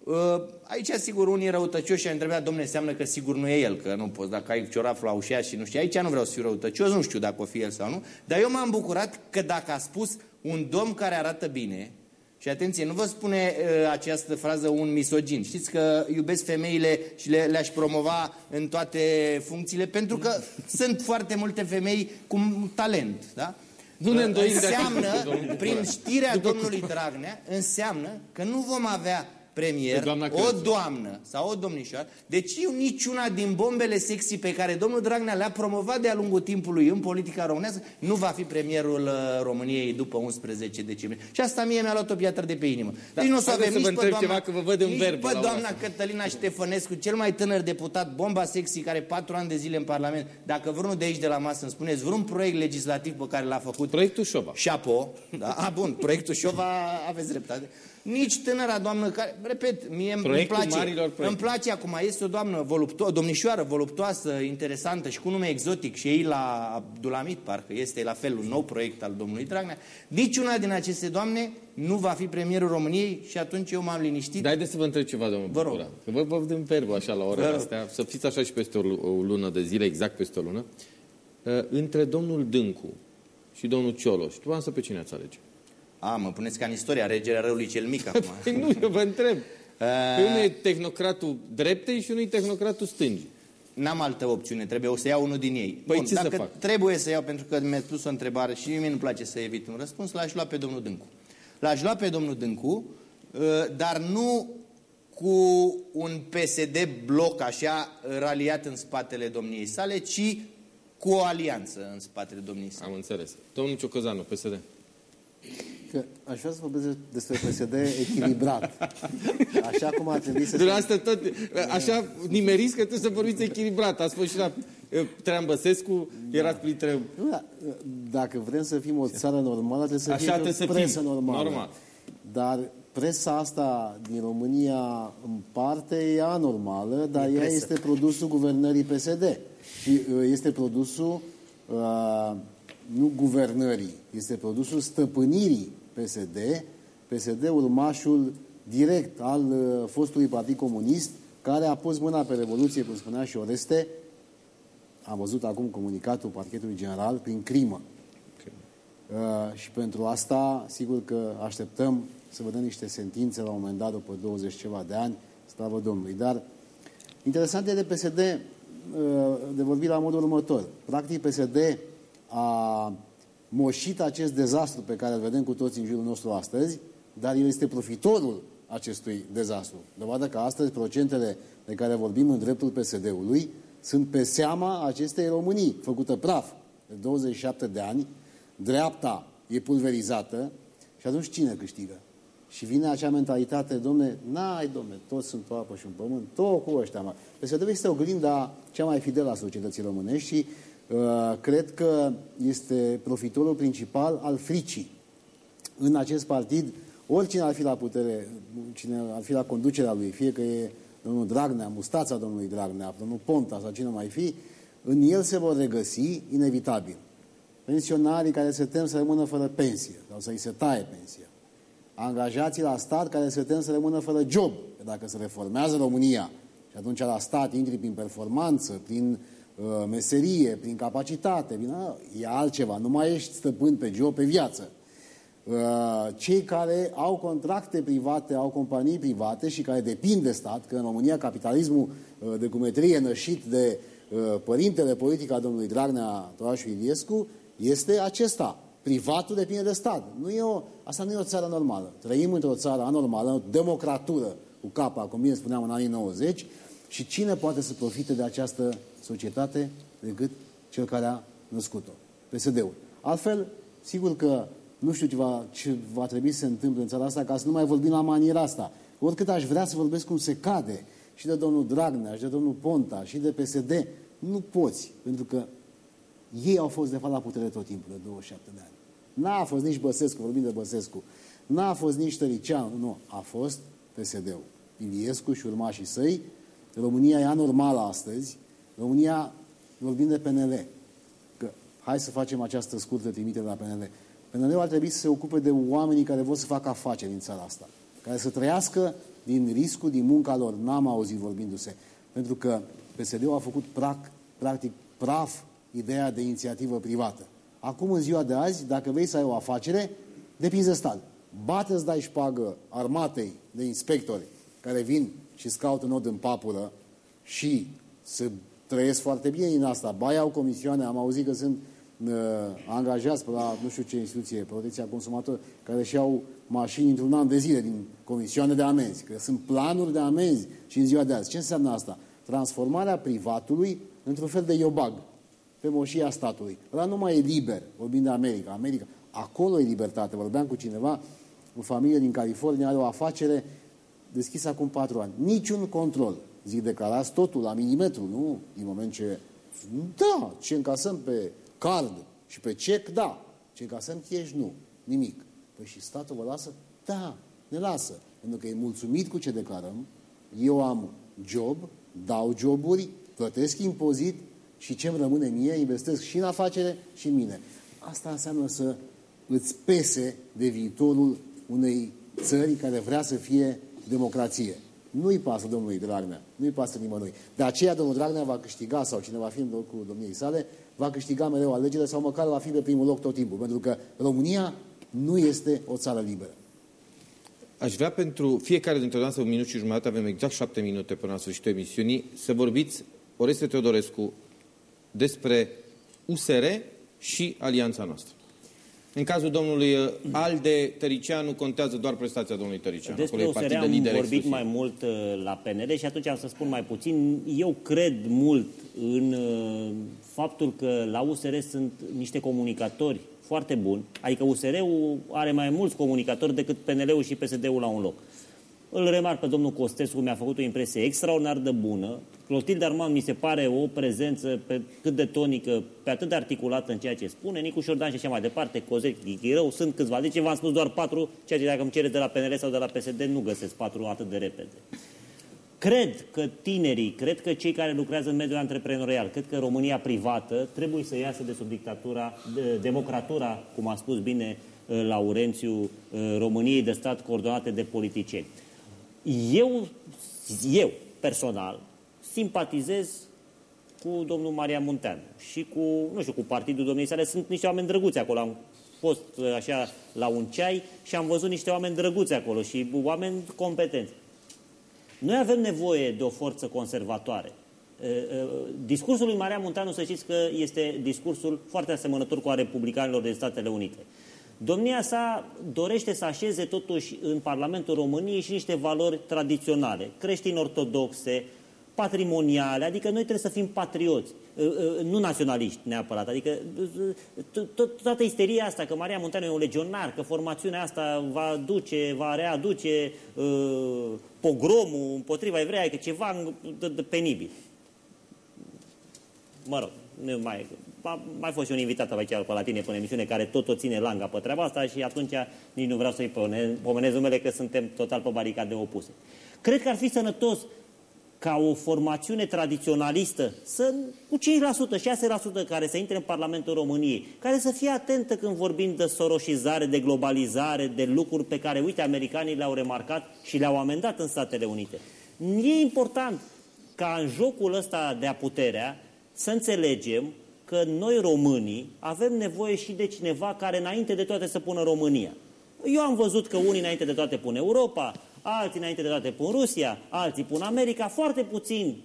Uh, Aici, sigur, unii răutăcioși și întrebat, domne, înseamnă că sigur nu e el, că nu poți, dacă ai cioraf la ușea și nu știu. Aici nu vreau să fiu răutăcios, nu știu dacă o fi el sau nu, dar eu m-am bucurat că dacă a spus un domn care arată bine, și atenție, nu vă spune uh, această frază un misogin. Știți că iubesc femeile și le, le-aș promova în toate funcțiile, pentru că [LAUGHS] sunt foarte multe femei cu talent, da? Nu ne îndoim de înseamnă, acest lucru, domnul prin Bucura. știrea domnului Dragnea, înseamnă că nu vom avea premier, Pe doamna o Crețu. doamnă sau o domnișoară, deci eu niciuna din bombele sexy pe care domnul Dragnea le-a promovat de-a lungul timpului în politica românească nu va fi premierul uh, României după 11 decembrie. Și asta mie mi-a luat o piatră de pe inimă. Da, deci nu o să haideți avem să nici vă pe întreb doamna, ceva, că vă văd în nici verbe pe la ora doamna asta. Cătălina Ștefănescu, cel mai tânăr deputat, bomba sexy, care patru ani de zile în Parlament. Dacă vreunul de aici de la masă îmi spuneți vreun proiect legislativ pe care l-a făcut Proiectul Șova. Șapo, da? A, bun, proiectul Șova, aveți dreptate. Nici tânăra doamnă care, repet, mie îmi Proiectul place, marilor proiecte. îmi place acum, este o doamnă volupto, o domnișoară voluptoasă, interesantă și cu nume exotic și ei la Abdulamit, parcă este la fel un nou proiect al domnului Dragnea. Niciuna din aceste doamne nu va fi premierul României și atunci eu m-am liniștit. Dar haideți să vă întreb ceva, domnul Vă rog. Bucura. Că vă, vă văd în verbă așa la Vă orele rog. astea, să fiți așa și peste o, lu- o lună de zile, exact peste o lună. Uh, între domnul Dâncu și domnul Cioloș, tu am să pe cine ați alege? A, mă puneți ca în istoria, regerea răului cel mic acum. [LAUGHS] Păi nu, eu vă întreb. Uh, Că unul e tehnocratul dreptei și unul e tehnocratul stângii. N-am altă opțiune, trebuie o să iau unul din ei. Păi ce să dacă fac? trebuie să iau, pentru că mi-ați pus o întrebare și mie nu-mi place să evit un răspuns, l-aș lua pe domnul Dâncu. L-aș lua pe domnul Dâncu, uh, dar nu cu un PSD bloc așa raliat în spatele domniei sale, ci cu o alianță în spatele domniei sale. Am înțeles. Domnul Ciocăzanu, PSD. Că aș vrea să vorbesc despre PSD echilibrat. Așa cum ar trebui să se... Dumneavoastră tot, așa nimeriți că trebuie să vorbiți echilibrat. Ați fost și la uh, Traian Băsescu, erați printre... Nu, da, dacă vrem să fim o țară normală, trebuie să Așa fie trebuie și să o presă fim. normală. Normal. Dar presa asta din România în parte e anormală, dar E ea presă. este produsul guvernării PSD. Și uh, este produsul uh, nu guvernării, este produsul stăpânirii PSD, PSD urmașul direct al uh, fostului Partid Comunist, care a pus mâna pe Revoluție, cum spunea și Oreste, am văzut acum comunicatul parchetului general prin crimă. Uh, și pentru asta, sigur că așteptăm să vedem niște sentințe la un moment dat, după 20 ceva de ani, slavă Domnului. Dar interesant e de PSD uh, de vorbit la modul următor. Practic, PSD a moșit acest dezastru pe care îl vedem cu toți în jurul nostru astăzi, dar el este profitorul acestui dezastru. Dovadă că astăzi procentele de care vorbim în dreptul PSD-ului sunt pe seama acestei Românii, făcută praf de 27 de ani, dreapta e pulverizată și atunci cine câștigă? Și vine acea mentalitate, domne, n-ai, domne, toți sunt o apă și un pământ, tot cu ăștia, mă. PSD este oglinda cea mai fidelă a societății românești și uh, cred că este profitorul principal al fricii. În acest partid, oricine ar fi la putere, cine ar fi la conducerea lui, fie că e domnul Dragnea, mustața domnului Dragnea, domnul Ponta sau cine mai fi, în el se vor regăsi inevitabil. Pensionarii care se tem să rămână fără pensie sau să-i se taie pensia. Angajații la stat care se tem să rămână fără job. Că dacă se reformează România și atunci la stat intri prin performanță, prin uh, meserie, prin capacitate, prin, uh, e altceva. Nu mai ești stăpân pe job, pe viață. Uh, cei care au contracte private, au companii private și care depind de stat, că în România capitalismul uh, de cumetrie nășit de uh, părintele politic al domnului Dragnea Toașu Iliescu este acesta. Privatul depinde de stat. Nu e o, asta nu e o țară normală. Trăim într-o țară anormală, o democratură cu capa, cum bine spuneam, în anii 90 și cine poate să profite de această societate decât cel care a născut-o? PSD-ul. Altfel, sigur că nu știu ce va, ce va trebui să se întâmple în țara asta ca să nu mai vorbim la maniera asta. Oricât aș vrea să vorbesc cum se cade și de domnul Dragnea, și de domnul Ponta, și de PSD, nu poți, pentru că ei au fost de fapt la putere tot timpul, de 27 de ani. N-a fost nici Băsescu, vorbim de Băsescu, n-a fost nici Tăricianu, nu, a fost PSD-ul. Iliescu și urmașii săi. România e anormală astăzi. România, vorbim de PNL, că hai să facem această scurtă trimitere la PNL. PNL-ul ar trebui să se ocupe de oamenii care vor să facă afaceri în țara asta, care să trăiască din riscul, din munca lor. N-am auzit vorbindu-se. Pentru că PSD-ul a făcut prac, practic praf ideea de inițiativă privată. Acum, în ziua de azi, dacă vrei să ai o afacere, depinzi de stat. Bate îți dai șpagă armatei de inspectori care vin și scaută nod în papură și se trăiesc foarte bine din asta. Ba iau comisioane, am auzit că sunt uh, angajați pe la nu știu ce instituție, protecția consumatorului, care și au mașini într-un an de zile din comisioane de amenzi, că sunt planuri de amenzi și în ziua de azi. Ce înseamnă asta? Transformarea privatului într-un fel de iobag pe moșia statului. Ăla nu mai e liber, vorbind de America. America, acolo e libertate. Vorbeam cu cineva, o familie din California are o afacere deschisă acum patru ani. Niciun control. Zic, declarați totul la milimetru, nu? Din moment ce... Da, ce încasăm pe card și pe cec, da. Ce încasăm cash, nu. Nimic. Păi și statul vă lasă? Da, ne lasă. Pentru că e mulțumit cu ce declarăm. Eu am job, dau joburi, plătesc impozit și ce-mi rămâne mie, investesc și în afacere și în mine. Asta înseamnă să îți pese de viitorul unei țări care vrea să fie democrație. Nu-i pasă domnului Dragnea, nu-i pasă nimănui. De aceea domnul Dragnea va câștiga, sau cine va fi în locul domniei sale, va câștiga mereu alegerile sau măcar va fi pe primul loc tot timpul. Pentru că România nu este o țară liberă. Aș vrea pentru fiecare dintre noastre un minut și jumătate, avem exact șapte minute până la sfârșitul emisiunii, să vorbiți, Oreste Teodorescu, despre USR și alianța noastră. În cazul domnului uh, Alde Tăricianu contează doar prestația domnului Tăricianu. Despre USR de am vorbit exclusiv. mai mult uh, la PNL și atunci am să spun mai puțin. Eu cred mult în uh, faptul că la USR sunt niște comunicatori foarte buni, adică USR-ul are mai mulți comunicatori decât PNL-ul și PSD-ul la un loc. Îl remarc pe domnul Costescu, mi-a făcut o impresie extraordinar de bună. Clotilde Arman mi se pare o prezență pe cât de tonică, pe atât de articulată în ceea ce spune. Nicu Șordan și așa mai departe, Cozec, Ghirău, sunt câțiva. Deci v-am spus doar patru, ceea ce dacă îmi cereți de la PNL sau de la PSD, nu găsesc patru atât de repede. Cred că tinerii, cred că cei care lucrează în mediul antreprenorial, cred că România privată trebuie să iasă de sub dictatura, de democratura, cum a spus bine uh, Laurențiu, uh, României de stat coordonate de politicieni. Eu, eu personal, simpatizez cu domnul Maria Munteanu și cu, nu știu, cu partidul domniei sale. Sunt niște oameni drăguți acolo. Am fost uh, așa la un ceai și am văzut niște oameni drăguți acolo și oameni competenți. Noi avem nevoie de o forță conservatoare. Uh, uh, discursul lui Maria Munteanu, să știți că este discursul foarte asemănător cu a republicanilor din Statele Unite. Domnia sa dorește să așeze totuși în Parlamentul României și niște valori tradiționale, creștin-ortodoxe, patrimoniale, adică noi trebuie să fim patrioți, ă, ă, nu naționaliști neapărat. Adică toată isteria asta, că Maria Munteanu e un legionar, că formațiunea asta va duce, va readuce uh, pogromul împotriva evreiai, că ceva penibil. Mă rog, nu mai a mai fost și un invitat aici pe la tine pe emisiune care tot o ține langa pe treaba asta și atunci nici nu vreau să-i pomenez numele că suntem total pe baricade opuse. Cred că ar fi sănătos ca o formațiune tradiționalistă, să, cu 5%, 6% care să intre în Parlamentul României, care să fie atentă când vorbim de soroșizare, de globalizare, de lucruri pe care, uite, americanii le-au remarcat și le-au amendat în Statele Unite. E important ca în jocul ăsta de a puterea să înțelegem că noi românii avem nevoie și de cineva care înainte de toate să pună România. Eu am văzut că unii înainte de toate pun Europa, alții înainte de toate pun Rusia, alții pun America, foarte puțini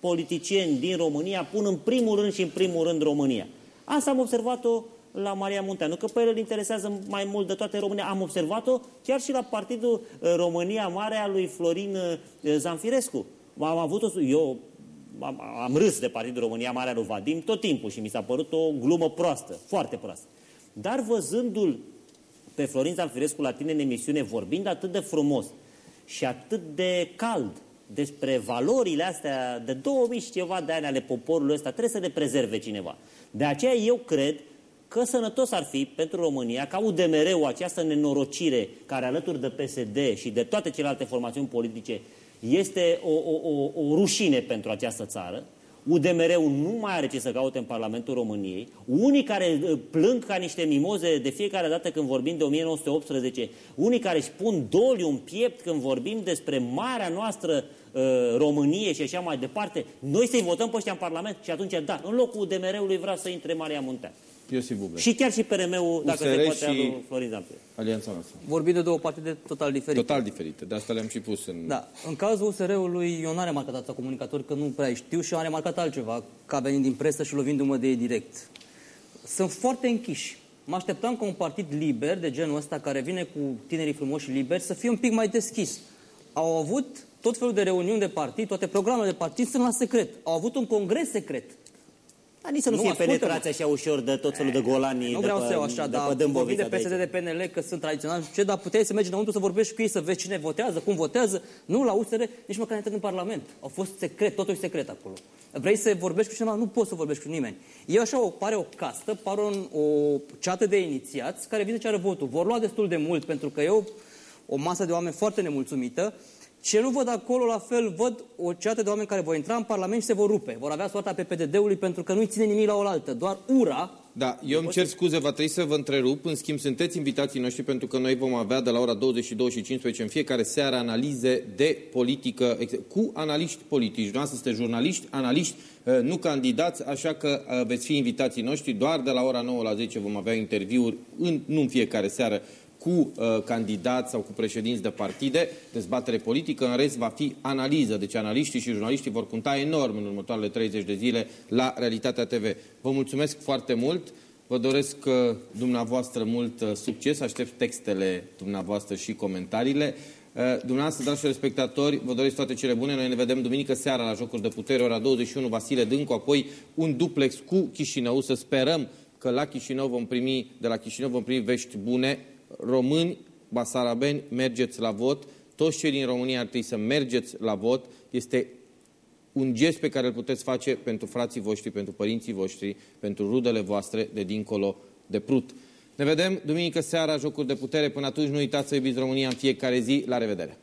politicieni din România pun în primul rând și în primul rând România. Asta am observat-o la Maria Munteanu, că pe el îl interesează mai mult de toate România. Am observat-o chiar și la Partidul uh, România Mare a lui Florin uh, Zanfirescu. Am avut-o, eu am, am râs de Partidul România Marea lui Vadim tot timpul și mi s-a părut o glumă proastă, foarte proastă. Dar văzându-l pe Florin Zanfirescu la tine în emisiune vorbind atât de frumos și atât de cald despre valorile astea de 2000 și ceva de ani ale poporului ăsta, trebuie să le prezerve cineva. De aceea eu cred că sănătos ar fi pentru România ca UDMR-ul, această nenorocire care alături de PSD și de toate celelalte formațiuni politice este o, o, o, o rușine pentru această țară, UDMR-ul nu mai are ce să caute în Parlamentul României. Unii care uh, plâng ca niște mimoze de fiecare dată când vorbim de 1918, unii care își pun doliu în piept când vorbim despre marea noastră uh, Românie și așa mai departe, noi să-i votăm pe ăștia în Parlament și atunci, da, în locul UDMR-ului vrea să intre Maria Muntea. Iosif Buble. Și chiar și PRM-ul, dacă USR se poate, și- și... Florin Zampir. Alianța noastră. Vorbim de două partide total diferite. Total diferite. De asta le-am și pus în... Da. În cazul USR-ului, eu n-am remarcat atâta comunicatori, că nu prea știu și am remarcat altceva, ca venind din presă și lovindu-mă de ei direct. Sunt foarte închiși. Mă așteptam ca un partid liber, de genul ăsta, care vine cu tinerii frumoși și liberi, să fie un pic mai deschis. Au avut tot felul de reuniuni de partid, toate programele de partid sunt la secret. Au avut un congres secret. Dar nici să nu, Nu, fie ascultă-mă. penetrați așa ușor de tot felul de golani Nu de vreau pe, să iau așa, de dar pe vorbim de Dâmbovița de PSD, aici. de PNL, că sunt tradiționali, și ce, dar puteai să mergi înăuntru să vorbești cu ei, să vezi cine votează, cum votează. Nu, la USR nici măcar intrat în Parlament. Au fost secret, totul e secret acolo. Vrei să vorbești cu cineva? Nu poți să vorbești cu nimeni. E așa, o, pare o castă, pare un, o ceată de inițiați care vine să ceară votul. Vor lua destul de mult, pentru că e o, o masă de oameni foarte nemulțumită. Ce nu văd acolo, la fel, văd o ceată de oameni care vor intra în Parlament și se vor rupe. Vor avea soarta pe PDD-ului pentru că nu-i ține nimic la oaltă. Doar ura Da, eu îmi cer scuze, va trebui să vă întrerup. În schimb, sunteți invitații noștri pentru că noi vom avea de la ora 22 și 15 în fiecare seară analize de politică ex- cu analiști politici. Dumneavoastră sunteți jurnaliști, analiști, eh, nu candidați, așa că eh, veți fi invitații noștri. Doar de la ora 9 la 10 vom avea interviuri, în, nu în fiecare seară, cu uh, candidați sau cu președinți de partide, dezbatere politică, în rest va fi analiză. Deci analiștii și jurnaliștii vor conta enorm în următoarele 30 de zile la Realitatea TV. Vă mulțumesc foarte mult, vă doresc uh, dumneavoastră mult uh, succes, aștept textele dumneavoastră și comentariile. Uh, Dumneavoastră, dragi spectatori, vă doresc toate cele bune. Noi ne vedem duminică seara la Jocuri de Putere, ora 21, Vasile Dâncu, apoi un duplex cu Chișinău. Să sperăm că la Chișinău vom primi, de la Chișinău vom primi vești bune. Români, basarabeni, mergeți la vot. Toți cei din România ar trebui să mergeți la vot. Este un gest pe care îl puteți face pentru frații voștri, pentru părinții voștri, pentru rudele voastre de dincolo de Prut. Ne vedem duminică seara, Jocuri de Putere. Până atunci nu uitați să iubiți România în fiecare zi. La revedere!